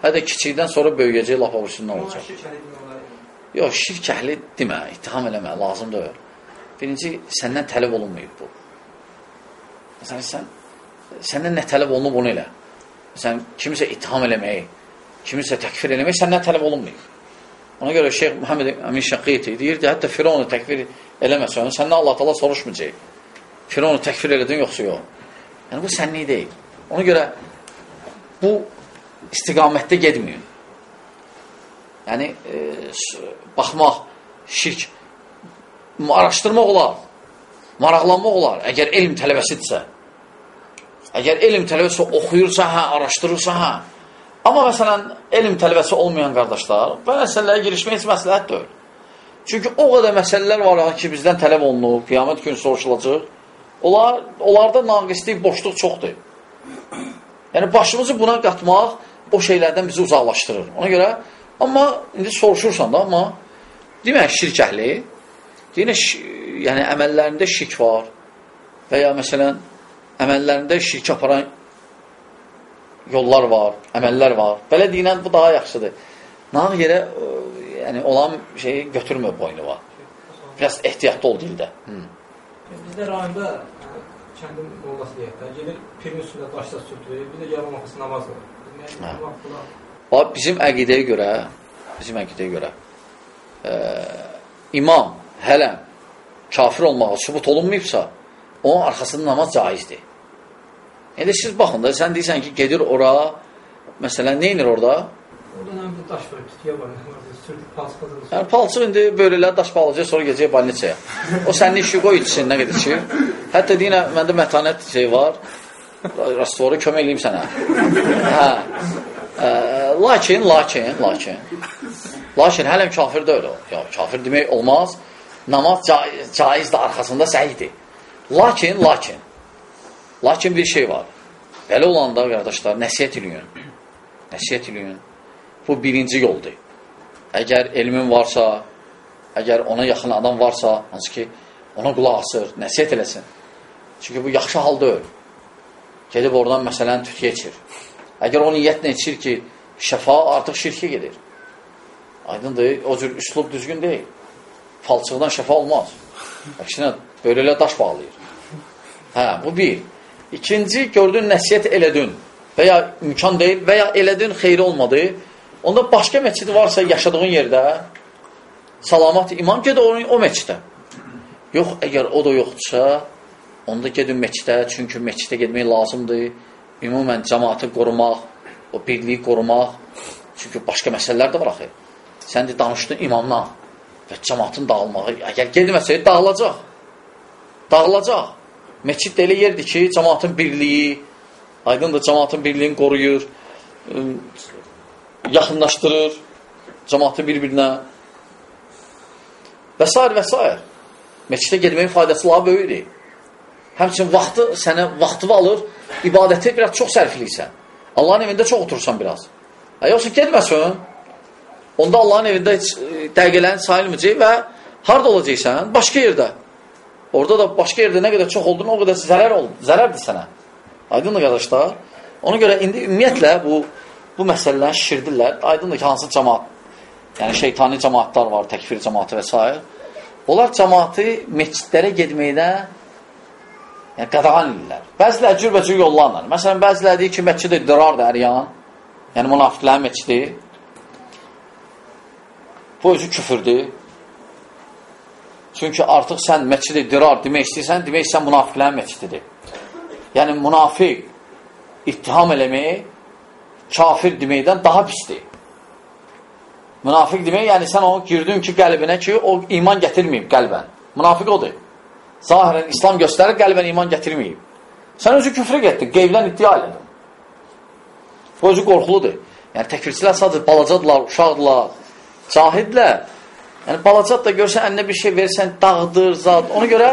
hədə kiçikdən sonra böyüyəcək lap ovusundan olacaq. Yox, şirk əhli demə, ittiham eləmə, lazım deyil. Birinci, səndən tələb olunmayıb bu. Məsələn, sən, səndən nə tələb olunub, onu elə. Məsələn, kimisə ittiham eləməyi, kimisə təkfir eləmək səndən tələb olunmayıb. Ona görə Şeyx Muhammed Əmin Şəqiti deyirdi, hətta Fironu təkfir eləməsə, onu səndən Allah tala soruşmayacaq. Fironu təkfir elədin, yoxsa yox. Yəni, bu sənlik deyil. Ona görə bu istiqamətdə gedməyin. Yəni, e, baxmaq, şirk, araşdırmaq olar, maraqlanmaq olar, əgər elm tələbəsidirsə. Əgər elm tələbəsi oxuyursa, hə, araşdırırsa, hə. Amma məsələn, elm tələbəsi olmayan qardaşlar, bu məsələlərə girişmək heç məsləhət deyil. Çünki o qədər məsələlər var ki, bizdən tələb olunub, qiyamət günü soruşulacaq. Onlar, onlarda naqislik, boşluq çoxdur. Yəni, başımızı buna qatmaq o şeylərdən bizi uzaqlaşdırır. Ona görə, amma indi soruşursan da, amma demək, şirk əhli, yenə yəni, əməllərində şirk var və ya məsələn, əməllərində şirk aparan yollar var, əməllər var. Belə deyilən bu daha yaxşıdır. Nağ yerə yəni, olan şeyi götürmə boynuna. Biraz ehtiyatlı ol dildə. Hı. Bizdə rayonda kəndin mollası deyək də, gedir pirin üstündə daşlar sürtülür, bir də yarım vaxtı namaz var. Bax, bizim əqidəyə görə, bizim əqidəyə görə e, imam hələm kafir olmağa sübut olunmayıbsa, onun arxasında namaz caizdir. Yəni, siz baxın da, sən deyirsən ki, gedir ora, məsələn, nə inir orada? Orada nə bir daş var, pütüyə var. Yəni, palçıq indi böylələr daş balacaq, sonra gecəyə balnicaya. O sənin işi qoy içsin, nə qədər içir. Hətta deyinə, məndə mətanət şey var, rastvoru kömək eləyim sənə. Hə. Ə, lakin, lakin, lakin, lakin hələm kafir deyil o. Ya, kafir demək olmaz. Namaz caiz, caiz də arxasında səhiydir. Lakin, lakin, lakin bir şey var. Belə olanda, qardaşlar, nəsiyyət eləyin. Nəsiyyət eləyin. Bu birinci yoldur. Əgər elmin varsa, əgər ona yaxın adam varsa, hansı ki, ona qulaq asır, nəsiyyət eləsin. Çünki bu yaxşı hal deyil. Gedib oradan, məsələn, tütüyə içir. Əgər o niyyətlə içir ki, şəfa artıq şirkə gedir. Aydındır, o cür üslub düzgün deyil. Falçıqdan şəfa olmaz. Əksinə, böylələ daş bağlayır. Hə, bu bir. İkinci, gördün, nəsiyyət elədin və ya imkan deyil və ya elədin, xeyri olmadı. Onda başqa məscid varsa yaşadığın yerdə salamat imam ged o, o məscidə. Yox, əgər o da yoxdursa, onda gedin məscidə, çünki məscidə getmək lazımdır. Ümumən cəmaatı qorumaq, o birliyi qorumaq. Çünki başqa məsələlər də var axı. Sən də danışdın imamla və cəmaatın dağılmağı. Əgər gedməsəydi, dağılacaq. Dağılacaq. Məscid də elə yerdir ki, cəmaatın birliyi, aydın da cəmaatın birliyini qoruyur, yaxınlaşdırır cəmaatı bir-birinə və s. və s. Məscidə getməyin faydası daha böyükdir. Həmçin vaxtı, sənə vaxtını alır, ibadəti biraz çox sərfliysən. Allahın evində çox otursan biraz. Yoxsa getməsən, onda Allahın evində heç e, dəqiqələrin sayılmayacaq və harada olacaqsən? Başqa yerdə. Orada da başqa yerdə nə qədər çox olduğunu o qədər zərər oldu, zərərdir sənə. Aydındır qardaşlar. Ona görə indi ümumiyyətlə bu bu məsələləri şişirdirlər. Aydındır ki, hansı cəmaat, yəni şeytani cəmaatlar var, təkfir cəmaatı və s. Onlar cəmaatı meçidlərə getməkdə yəni, qadağan edirlər. Bəziləri cürbəcür yollarla. Məsələn, bəziləri deyir ki, məscid dirardır əriyan. Yəni, münafiqlərin məscidi. Bu özü küfürdür. Çünki artıq sən məscid dirar demək istəyirsən, demək sən münafiqlərin məscididir. Yəni, münafiq ittiham eləmək kafir deməkdən daha pisdir. Münafiq demək, yəni sən onu girdin ki, qəlbinə ki, o iman gətirməyib qəlbən. Münafiq odur. Zahirən İslam göstərir, qəlbən iman gətirməyib. Sən özü küfrə getdin, qeyvdən iddia elədin. Bu özü qorxuludur. Yəni, təkvirçilər sadəcə balacadırlar, uşaqdırlar, cahidlər. Yəni, balacad da görsən, əlinə bir şey versən, dağıdır, zad. Ona görə,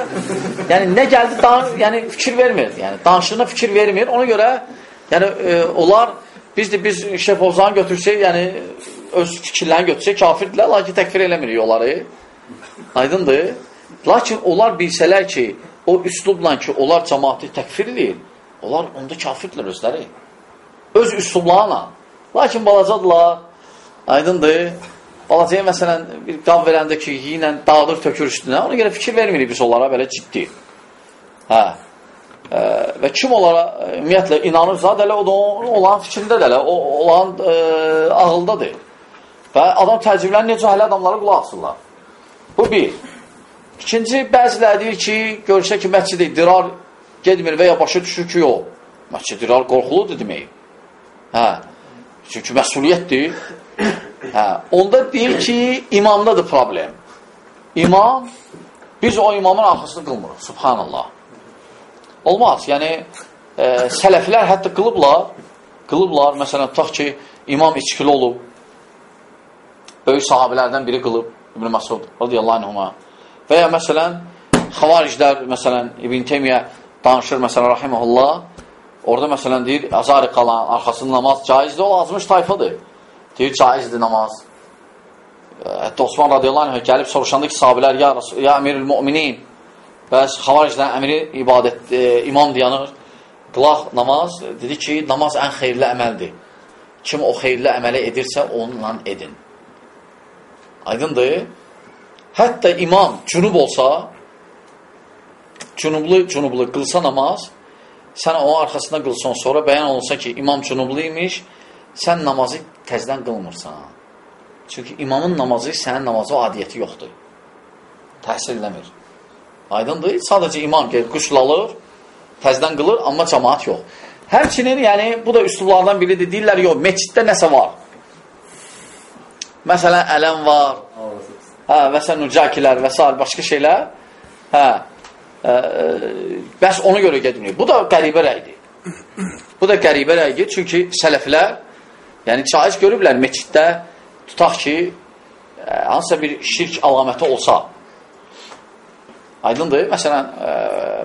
yəni, nə gəldi, dan yəni, fikir vermir. Yəni, danışığına fikir vermir. Ona görə, yəni, e, onlar, biz də biz Şef Ovzanı götürsək, yəni, öz fikirlərini götürsək, kafirdirlər, lakin təkfir eləmirik onları. Aydındır. Lakin onlar bilsələr ki, o üslubla ki, onlar cəmaatı təkfir edir, onlar onda kafirdirlər özləri. Öz üslublarla. Lakin balacadırlar, aydındır. Balacaya məsələn bir qab verəndə ki, ilə dağılır, tökür üstünə, ona görə fikir vermirik biz onlara belə ciddi. Hə. E, və kim onlara ümumiyyətlə inanırsa, elə o da olan fikrində də, elə, o olan e, ağıldadır. Və adam təəccüblənir, necə hələ adamlara qulaq asırlar. Bu bir. İkinci, bəziləri deyir ki, görsə ki, məscid dirar gedmir və ya başa düşür ki, yox. Məscid dirar qorxuludur demək. Hə. Çünki məsuliyyətdir. Hə. Onda deyir ki, imamdadır problem. İmam, biz o imamın arxasını qılmırıq. Subhanallah. Olmaz. Yəni, e, sələflər hətta qılıblar, qılıblar, məsələn, tutaq ki, imam içkili olub, böyük sahabilərdən biri qılıb, İbn Məsud radiyallahu anhuma. Və ya məsələn, xavariclər, məsələn, İbn Teymiyyə danışır, məsələn, rahiməhullah, orada məsələn deyir, azari qalan, arxasında namaz caizdir, o azmış tayfadır. Deyir, caizdir namaz. Hətta Osman radiyallahu anh gəlib soruşanda ki, sahabilər, ya, ya əmirül müminin, bəs xavaricdən əmiri ibadət, e, imam deyanır, qılaq namaz, dedi ki, namaz ən xeyirli əməldir. Kim o xeyirli əməli edirsə, onunla edin. Aydındır? Hətta imam cünub olsa, cünublu, cünublu qılsa namaz, sən onun arxasında qılsan, sonra bəyan olunsa ki, imam cünublu imiş, sən namazı təzdən qılmırsan. Çünki imamın namazı, sənin namazı adiyyəti yoxdur. Təhsil eləmir. Aydındır? Sadəcə imam gəlir, qüsl alır, təzdən qılır, amma cəmaat yox. Həmçinin, yəni, bu da üslublardan biridir. Deyirlər, yox, meçiddə nəsə var. Məsələn, ələm var, hə, məsələn, nucakilər və s. başqa şeylər. Hə, ə, bəs ona görə gedmir. Bu da qəribə rəydir. Bu da qəribə rəydir, çünki sələflər, yəni caiz görüblər meçiddə, tutaq ki, ə, hansısa bir şirk əlaməti olsa, aydındır. Məsələn, ə,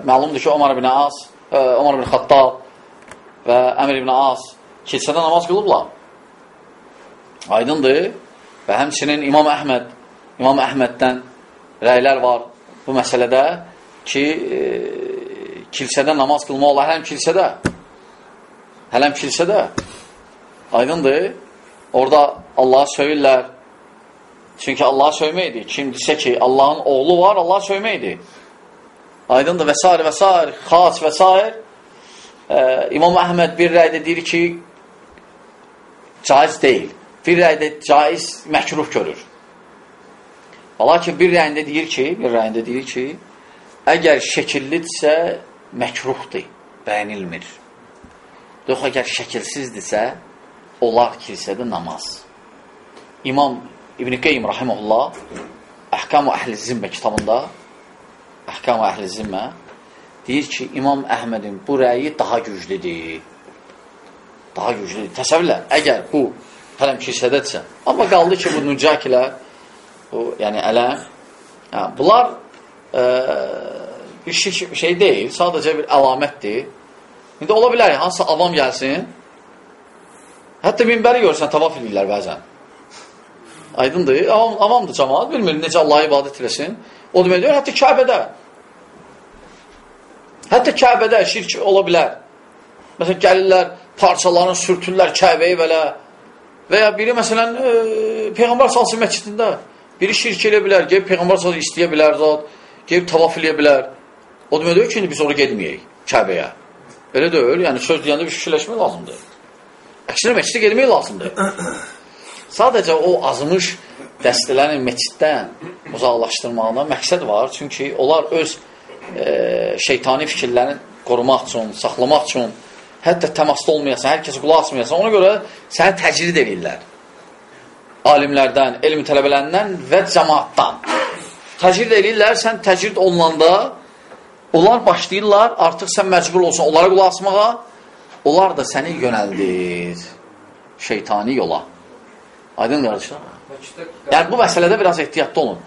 məlumdur ki, Omar ibn As, ə, Omar ibn Xattab və Əmir ibn As kilsədə namaz qılıblar. Aydındır. Və həmçinin İmam Əhməd, İmam Əhməddən rəylər var bu məsələdə ki, e, kilsədə namaz qılma olar, hələm kilsədə. Hələm kilsədə. Aydındır. Orada Allah'a söyürlər. Çünki Allah'a söyməkdir. Kim desə ki, Allahın oğlu var, Allah'a söyməkdir. Aydındır və s. və s. Xas və s. E, İmam Əhməd bir rəydə deyir ki, caiz deyil. Bir rəydə caiz məkruh görür. Lakin bir rəyində deyir ki, bir rəyində deyir ki, əgər şəkillidirsə, məkruhdur, bəyənilmir. Yox, əgər şəkilsizdirsə, olar kilsədə namaz. İmam İbn-i Qeym rahiməhullah Əhkam-ı Əhl-i Zimmə kitabında Əhkam-ı Əhl-i Zimmə deyir ki, İmam Əhmədin bu rəyi daha güclüdür. Daha güclüdür. Təsəvvürlə, əgər bu hələm kilsədədirsə. Amma qaldı ki, bu nücakilər, bu, yəni ələm, hə, bunlar e, bir şey, şey deyil, sadəcə bir əlamətdir. İndi ola bilər, hansısa avam gəlsin, hətta minbəri görsən, tavaf edirlər bəzən. Aydındır, avam, avamdır cəmaat, bilmir necə Allah'a ibadət eləsin. O demək deyir, hətta Kəbədə. Hətta Kəbədə şirk ola bilər. Məsələn, gəlirlər, parçalarını sürtürlər Kəbəyi belə, Və ya biri məsələn e, Peyğəmbər salsın məscidində Biri şirk eləyə bilər, gəlib Peyğəmbər sallallahu istəyə bilər zat, gəlib tavaf eləyə bilər. O demək deyil ki, indi biz ora getməyək Kəbəyə. Elə deyil, yəni söz deyəndə bir fikirləşmək lazımdır. Əksinə məscidə getmək lazımdır. Sadəcə o azmış dəstələrin məsciddən uzaqlaşdırmağına məqsəd var. Çünki onlar öz e, şeytani fikirlərini qorumaq üçün, saxlamaq üçün, hətta təmasda olmayasan, hər kəsə qulaq asmayasan, ona görə səni təcrid edirlər. Alimlərdən, elm tələbələrindən və cəmaatdan. Təcrid edirlər, sən təcrid olunanda onlar başlayırlar, artıq sən məcbur olsun onlara qulaq asmağa, onlar da səni yönəldir şeytani yola. Aydın qardaşlar? Yəni, bu məsələdə biraz ehtiyatlı olun.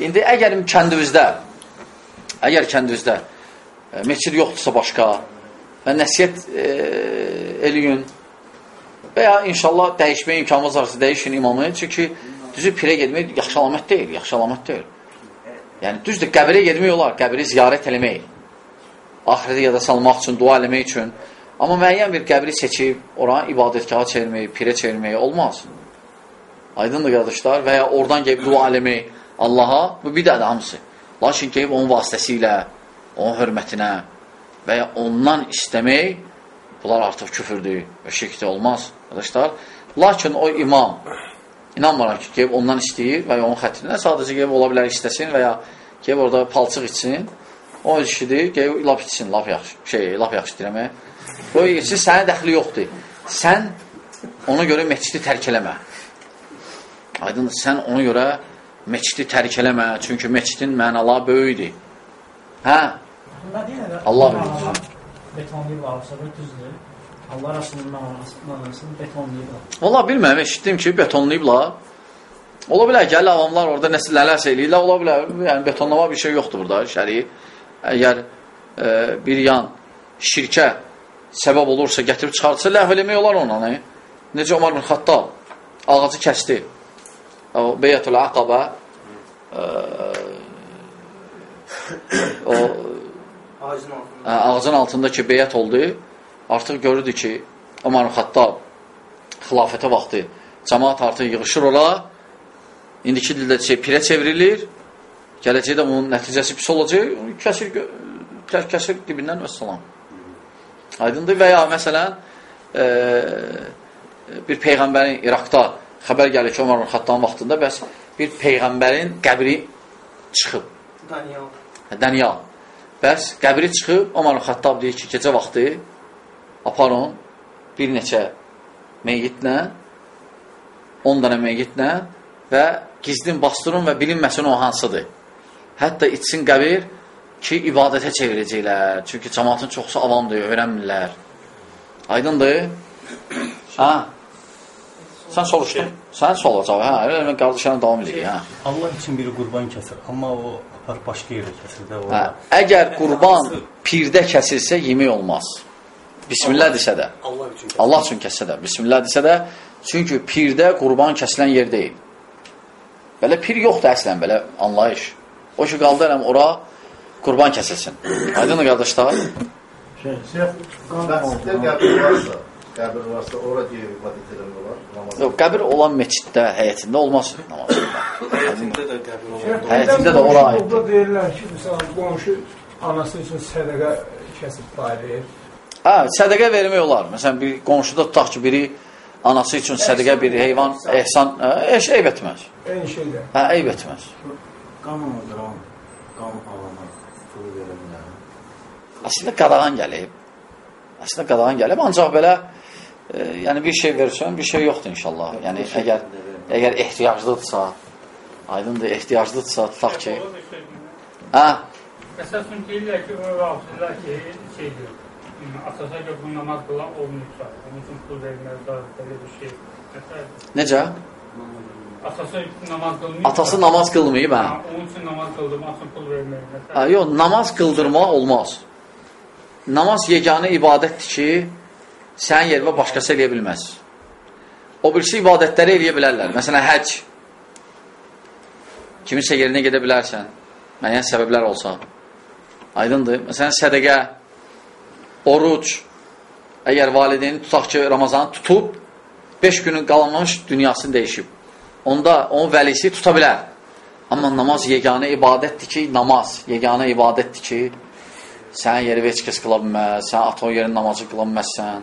İndi əgər kəndimizdə, əgər kəndimizdə e, meçid yoxdursa başqa və nəsiyyət e, eləyin və ya inşallah dəyişməyə imkanımız varsa dəyişin imamı. Çünki düzü pirə getmək yaxşı alamət deyil, yaxşı alamət deyil. Yəni, düzdür, qəbirə getmək olar, qəbiri ziyarət eləmək, ahirədə yada salmaq üçün, dua eləmək üçün. Amma müəyyən bir qəbri seçib, oranı ibadətgaha çevirmək, pirə çevirmək olmaz. Aydındır qardaşlar və ya oradan gəlib dua eləmək Allaha, bu bir dədə hamısı. Lakin gəlib onun vasitəsilə, onun hörmətinə və ya ondan istəmək, bunlar artıq küfürdür və şirkdə olmaz, qardaşlar. Lakin o imam, inanmıram ki, gəlib ondan istəyir və ya onun xətrinə sadəcə gəlib ola bilər istəsin və ya gəlib orada palçıq içsin, o öz işidir, gəlib lap içsin, lap yaxşı, şey, lap yaxşı deyirəm. Qoy içsin, sənə dəxli yoxdur. Sən ona görə məscidi tərk eləmə. Aydın, sən ona görə meçidi tərk eləmə, çünki meçidin mənaları böyükdür. Hə? Allah bilir. Betonlayıblarsa da düzdür. Allah Rasulunun mənasını betonlayıblar. Valla bilməm, eşitdim ki, betonlayıblar. Ola bilər ki, hələ avamlar orada nəsə lələrsə eləyirlər, ola bilər, yəni betonlama bir şey yoxdur burada, şəri. Əgər e, bir yan şirkə səbəb olursa, gətirib çıxartsa, ləhv eləmək olar ona. Ne? Necə Omar bin Xattab ağacı kəsdi. O Beyyətul Aqaba e, o Ağacın altında. ə, ağacın altındakı beyət oldu. Artıq görürdü ki, Ömər Xattab xilafətə vaxtı cəmaat artıq yığışır ola. İndiki dildə şey, pirə çevrilir. Gələcəkdə bunun nəticəsi pis olacaq. Kəsir, kəsir dibindən və salam. Aydındır və ya məsələn e, bir peyğəmbərin İraqda xəbər gəlir ki, Ömər Xattabın vaxtında bəs bir peyğəmbərin qəbri çıxıb. Daniel. Daniel. Bəs qəbri çıxıb, Ömər Xattab deyir ki, gecə vaxtı aparın bir neçə meyyitlə, 10 dənə meyyitlə və gizlin bastırın və bilinməsin o hansıdır. Hətta içsin qəbir ki, ibadətə çevirəcəklər. Çünki cəmatın çoxsu avamdır, öyrənmirlər. Aydındır? Ha? Sən soruşdun. Sən soracaq, hə? Elə mən qardaşlarına davam edək, hə? Allah üçün biri qurban kəsir, amma o apar başqa yerdə kəsir də Hə, əgər qurban pirdə kəsilsə yemək olmaz. Bismillah desə də. Allah üçün. Allah üçün kəssə də. Bismillah desə də. Çünki pirdə qurban kəsilən yer deyil. Belə pir yoxdur əslən belə anlayış. O ki qaldı eləm ora qurban kəsilsin. Aydın qardaşlar? Qəbir varsa, ora deyə ibadət edən olar. namaz. Yox, qəbir olan məsciddə, həyətində olmaz namazında. Həyətində də qəbir olur. Həyətində də ora aiddir. Burada deyirlər ki, məsələn, qonşu anası üçün sədəqə kəsib paylayır. Hə, sədəqə vermək olar. Məsələn, bir qonşuda tutaq ki, biri anası üçün sədəqə bir heyvan, ehsan, hə, eş eyb etməz. Eyni şeydə. Hə, eyb etməz. Qan aldıran, qan bilər. Əslində qadağan gəlib. Əslində qadağan gəlib, ancaq belə e, yəni bir şey versən, bir şey yoxdur inşallah. Yəni əgər əgər ehtiyaclıdırsa, aydındır, ehtiyaclıdırsa, tutaq ki, hə, Məsəl üçün deyirlər ki, o vaxtlar ki, şeydir, asasa görə bu namaz qılan olmayacaq. Onun üçün pul verməz, belə bir şey. Necə? asasa namaz qılmayacaq. Atası namaz qılmayıb, hə. Onun üçün namaz qıldırmaq üçün pul. Məsəl, Hə, yox, namaz qıldırmaq olmaz. Namaz yeganə ibadətdir ki, sənin yerinə başqası eləyə bilməz. O birisi ibadətləri eləyə bilərlər. Məsələn, həc. Kiminsə yerinə gedə bilərsən. Müəyyən səbəblər olsa. Aydındır. Məsələn, sədəqə, oruc. Əgər valideyni tutaq ki, Ramazanı tutub, 5 günün qalanmış dünyasını dəyişib. Onda onun vəlisi tuta bilər. Amma namaz yeganə ibadətdir ki, namaz yeganə ibadətdir ki, sənin yeri heç kəs qıla bilməz, sən ata o yerin namazı qıla bilməzsən.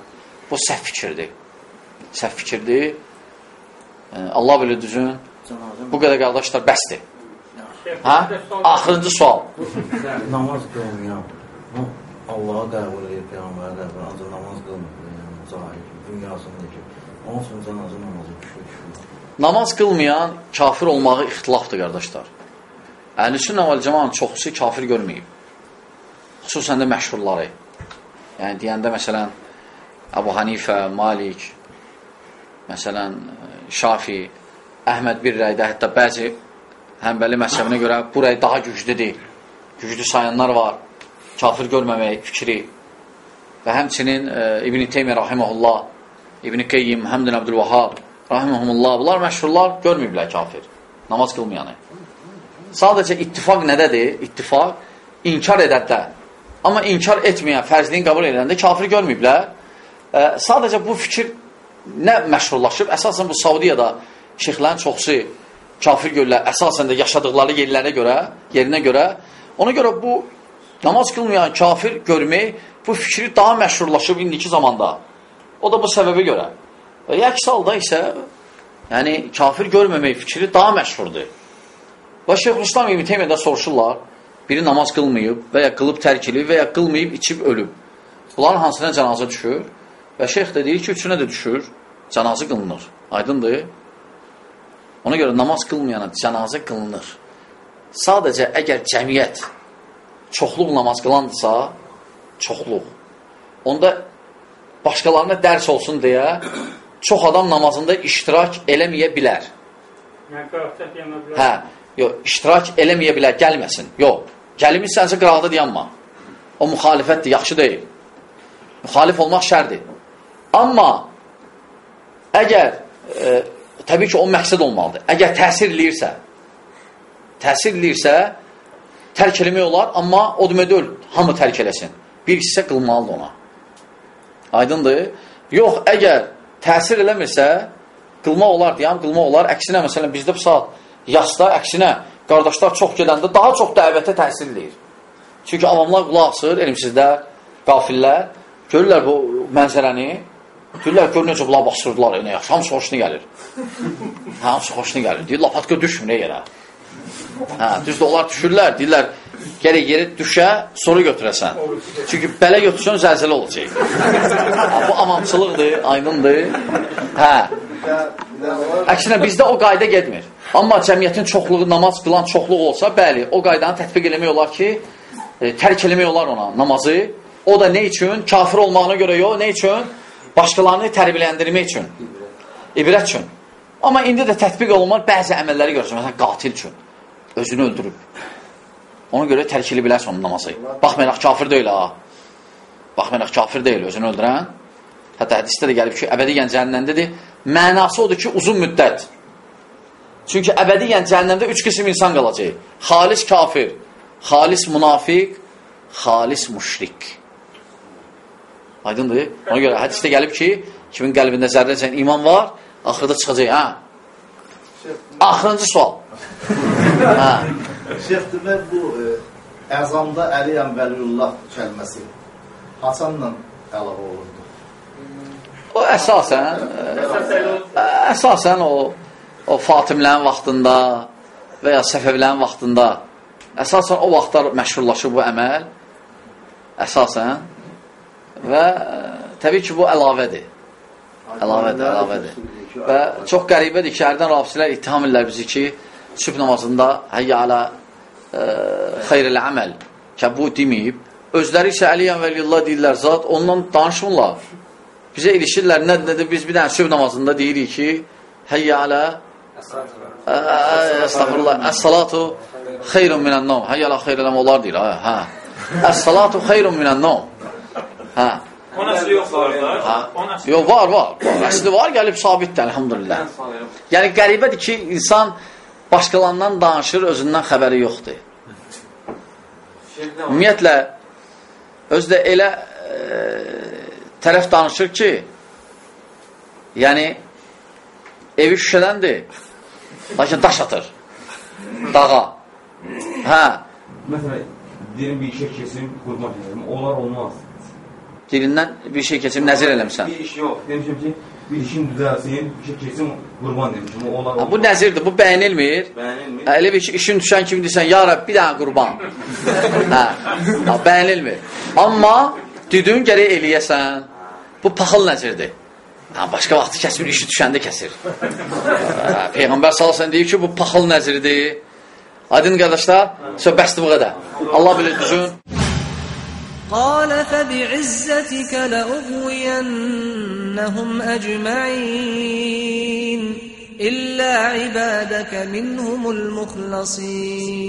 Bu səhv fikirdir. Səhv fikirdir. E, Allah bilir düzün. Bu qədər qardaşlar bəsdir. Hə? Axırıncı sual. [LAUGHS] namaz qılmayan, o Allah'a qəbul edir, Peyğəmbərə qəbul edir, ancaq namaz qılmır, yəni, zahir, dünyasındakı. Onun üçün cənazə namazı düşür, düşür. Namaz qılmayan kafir olmağı ixtilafdır, qardaşlar. Əhlüsünnə vəl cəmanın çoxusu kafir görməyib. Xüsusən də məşhurları. Yəni, deyəndə, məsələn, Əbu Hanifə, Malik, məsələn, Şafi, Əhməd bir rəydə, hətta bəzi həmbəli məhzəbinə görə bu rəy daha güclüdür. Güclü sayanlar var. Kafir görməmək fikri. Və həmçinin e, İbn-i Teymiyyə rahiməhullah, İbn-i Qeyyim, Həmdin Abdülvahab, rahiməhumullah, bunlar məşhurlar görməyiblər kafir. Namaz qılmayanı. Sadəcə ittifaq nədədir? İttifaq inkar edərdə. Amma inkar etməyən, fərzliyin qəbul edəndə kafir görməyiblər. E, sadəcə bu fikir nə məşhurlaşıb? Əsasən bu Saudiyada şeyxlərin çoxsu kafir görürlər, əsasən də yaşadıqları yerlərə görə, yerinə görə. Ona görə bu namaz qılmayan kafir görmək bu fikri daha məşhurlaşıb indiki zamanda. O da bu səbəbə görə. Və əks halda isə yəni kafir görməmək fikri daha məşhurdur. Və Şeyxülislam İbn Teymiyədə soruşurlar, biri namaz qılmayıb və ya qılıb tərk edib və ya qılmayıb, içib ölüb. Bunların hansına cənazə düşür? Və şeyx də deyir ki, üçünə də düşür, cənazə qılınır. Aydındır? Ona görə namaz qılmayana cənazə qılınır. Sadəcə əgər cəmiyyət çoxluq namaz qılandırsa, çoxluq. Onda başqalarına dərs olsun deyə çox adam namazında iştirak eləməyə bilər. Hə, yox, iştirak eləməyə bilər, gəlməsin. Yox, gəlmirsənsə qıraqda dayanma. O müxalifətdir, yaxşı deyil. Müxalif olmaq şərdir. Amma əgər e, təbii ki, o məqsəd olmalıdır. Əgər təsir eləyirsə, təsir eləyirsə, tərk eləmək olar, amma o demək deyil, hamı tərk eləsin. Bir hissə qılmalıdır ona. Aydındır? Yox, əgər təsir eləmirsə, qılmaq olar, deyəm, qılmaq olar. Əksinə, məsələn, bizdə bu saat yasda, əksinə, qardaşlar çox gedəndə daha çox dəvətə təsir eləyir. Çünki avamlar qulaq asır, elmsizlər, qafillər, görürlər bu mənzərəni, Deyirlər, gör necə bunlar basırdılar, nə yaxşı, hamısı xoşuna gəlir. [LAUGHS] Hamısı xoşuna gəlir. Deyir, lapatka düşmür yerə. Hə, düzdür, onlar düşürlər, deyirlər, gərək yeri düşə, sonra götürəsən. Çünki belə götürsən, zəlzələ olacaq. Hə, bu amamçılıqdır, aydındır. Hə. Əksinə, bizdə o qayda getmir. Amma cəmiyyətin çoxluğu, namaz qılan çoxluq olsa, bəli, o qaydanı tətbiq eləmək olar ki, e, tərk eləmək olar ona namazı. O da nə üçün? Kafir olmağına görə yox, nə üçün? başqalarını tərbiyələndirmək üçün, ibrət üçün. Amma indi də tətbiq olunmaz bəzi əməlləri görürsən, məsələn, qatil üçün, özünü öldürüb. Ona görə tərkili bilərsən onun namazı. Baxmayaraq kafir deyil ha. Baxmayaraq kafir deyil özünü öldürən. Hətta hədisdə də gəlib ki, əbədiyyən cəhənnəmdədir. Mənası odur ki, uzun müddət. Çünki əbədiyyən cəhənnəmdə üç qism insan qalacaq. Xalis kafir, xalis münafiq, xalis müşrik. Aydındır? Ona görə hədisdə gəlib ki, kimin qəlbində zərrəcən iman var, axırda çıxacaq, hə? Axırıncı sual. [LAUGHS] hə. Şeyx, demək bu e, əzamda Əliyəm Vəliyullah kəlməsi haçanla əlavə olundu? O əsasən, ə, əsasən o, o Fatimlərin vaxtında və ya Səfəvlərin vaxtında əsasən o vaxtlar məşhurlaşır bu əməl. Əsasən və ə, təbii ki, bu əlavədir. Əlavədir, əlavədir. Və çox qəribədir ki, hərdən rafisilər ittiham edirlər bizi ki, sübh namazında həyyə alə xeyrəl əməl ki, bu deməyib. Özləri isə Əliyən Vəliyullah deyirlər zat, ondan danışmırlar. Bizə ilişirlər, nədir, nədir, biz bir dənə sübh namazında deyirik ki, həyyə alə Estağfurullah. Əs-salatu xeyrun minən-nom. Həyyə alə xeyrəl əməl olar deyir. Hə. Əs-salatu xeyrun minən-nom. Hə. O nəsli yoxdur orada. Hə. Yox, var, var. var. Əsli var, gəlib sabitdir, əlhamdülillah. Yəni, qəribədir ki, insan başqalarından danışır, özündən xəbəri yoxdur. Ümumiyyətlə, özdə elə e, tərəf danışır ki, yəni, evi şüşədəndir, lakin daş atır. dağa. Hə, Məsələn, deyim bir işə kesim, qurban edirəm. Onlar olmaz. dilindən bir şey keçib nəzir eləmişsən. Bir iş yox. Demişəm ki, bir işin düzəlsin, işə kesim, qurban demişəm. Onlar Ha, olmaz. bu nəzirdir, bu bəyənilmir. Bəyənilmir. Hə, Elə bir işin düşən kimi deyirsən, ya Rəbb, bir dənə qurban. [LAUGHS] hə, ha, bəyənilmir. Amma düdüyün gərək eləyəsən. Bu paxıl nəzirdir. Ha, başqa vaxtı kəsir, işi düşəndə kəsir. Hə, Peyğəmbər salsan deyir ki, bu paxıl nəzirdir. Aydın qardaşlar, söhbəsdir bu qədər. Allah bilir düzün. قال فبعزتك لأغوينهم أجمعين إلا عبادك منهم المخلصين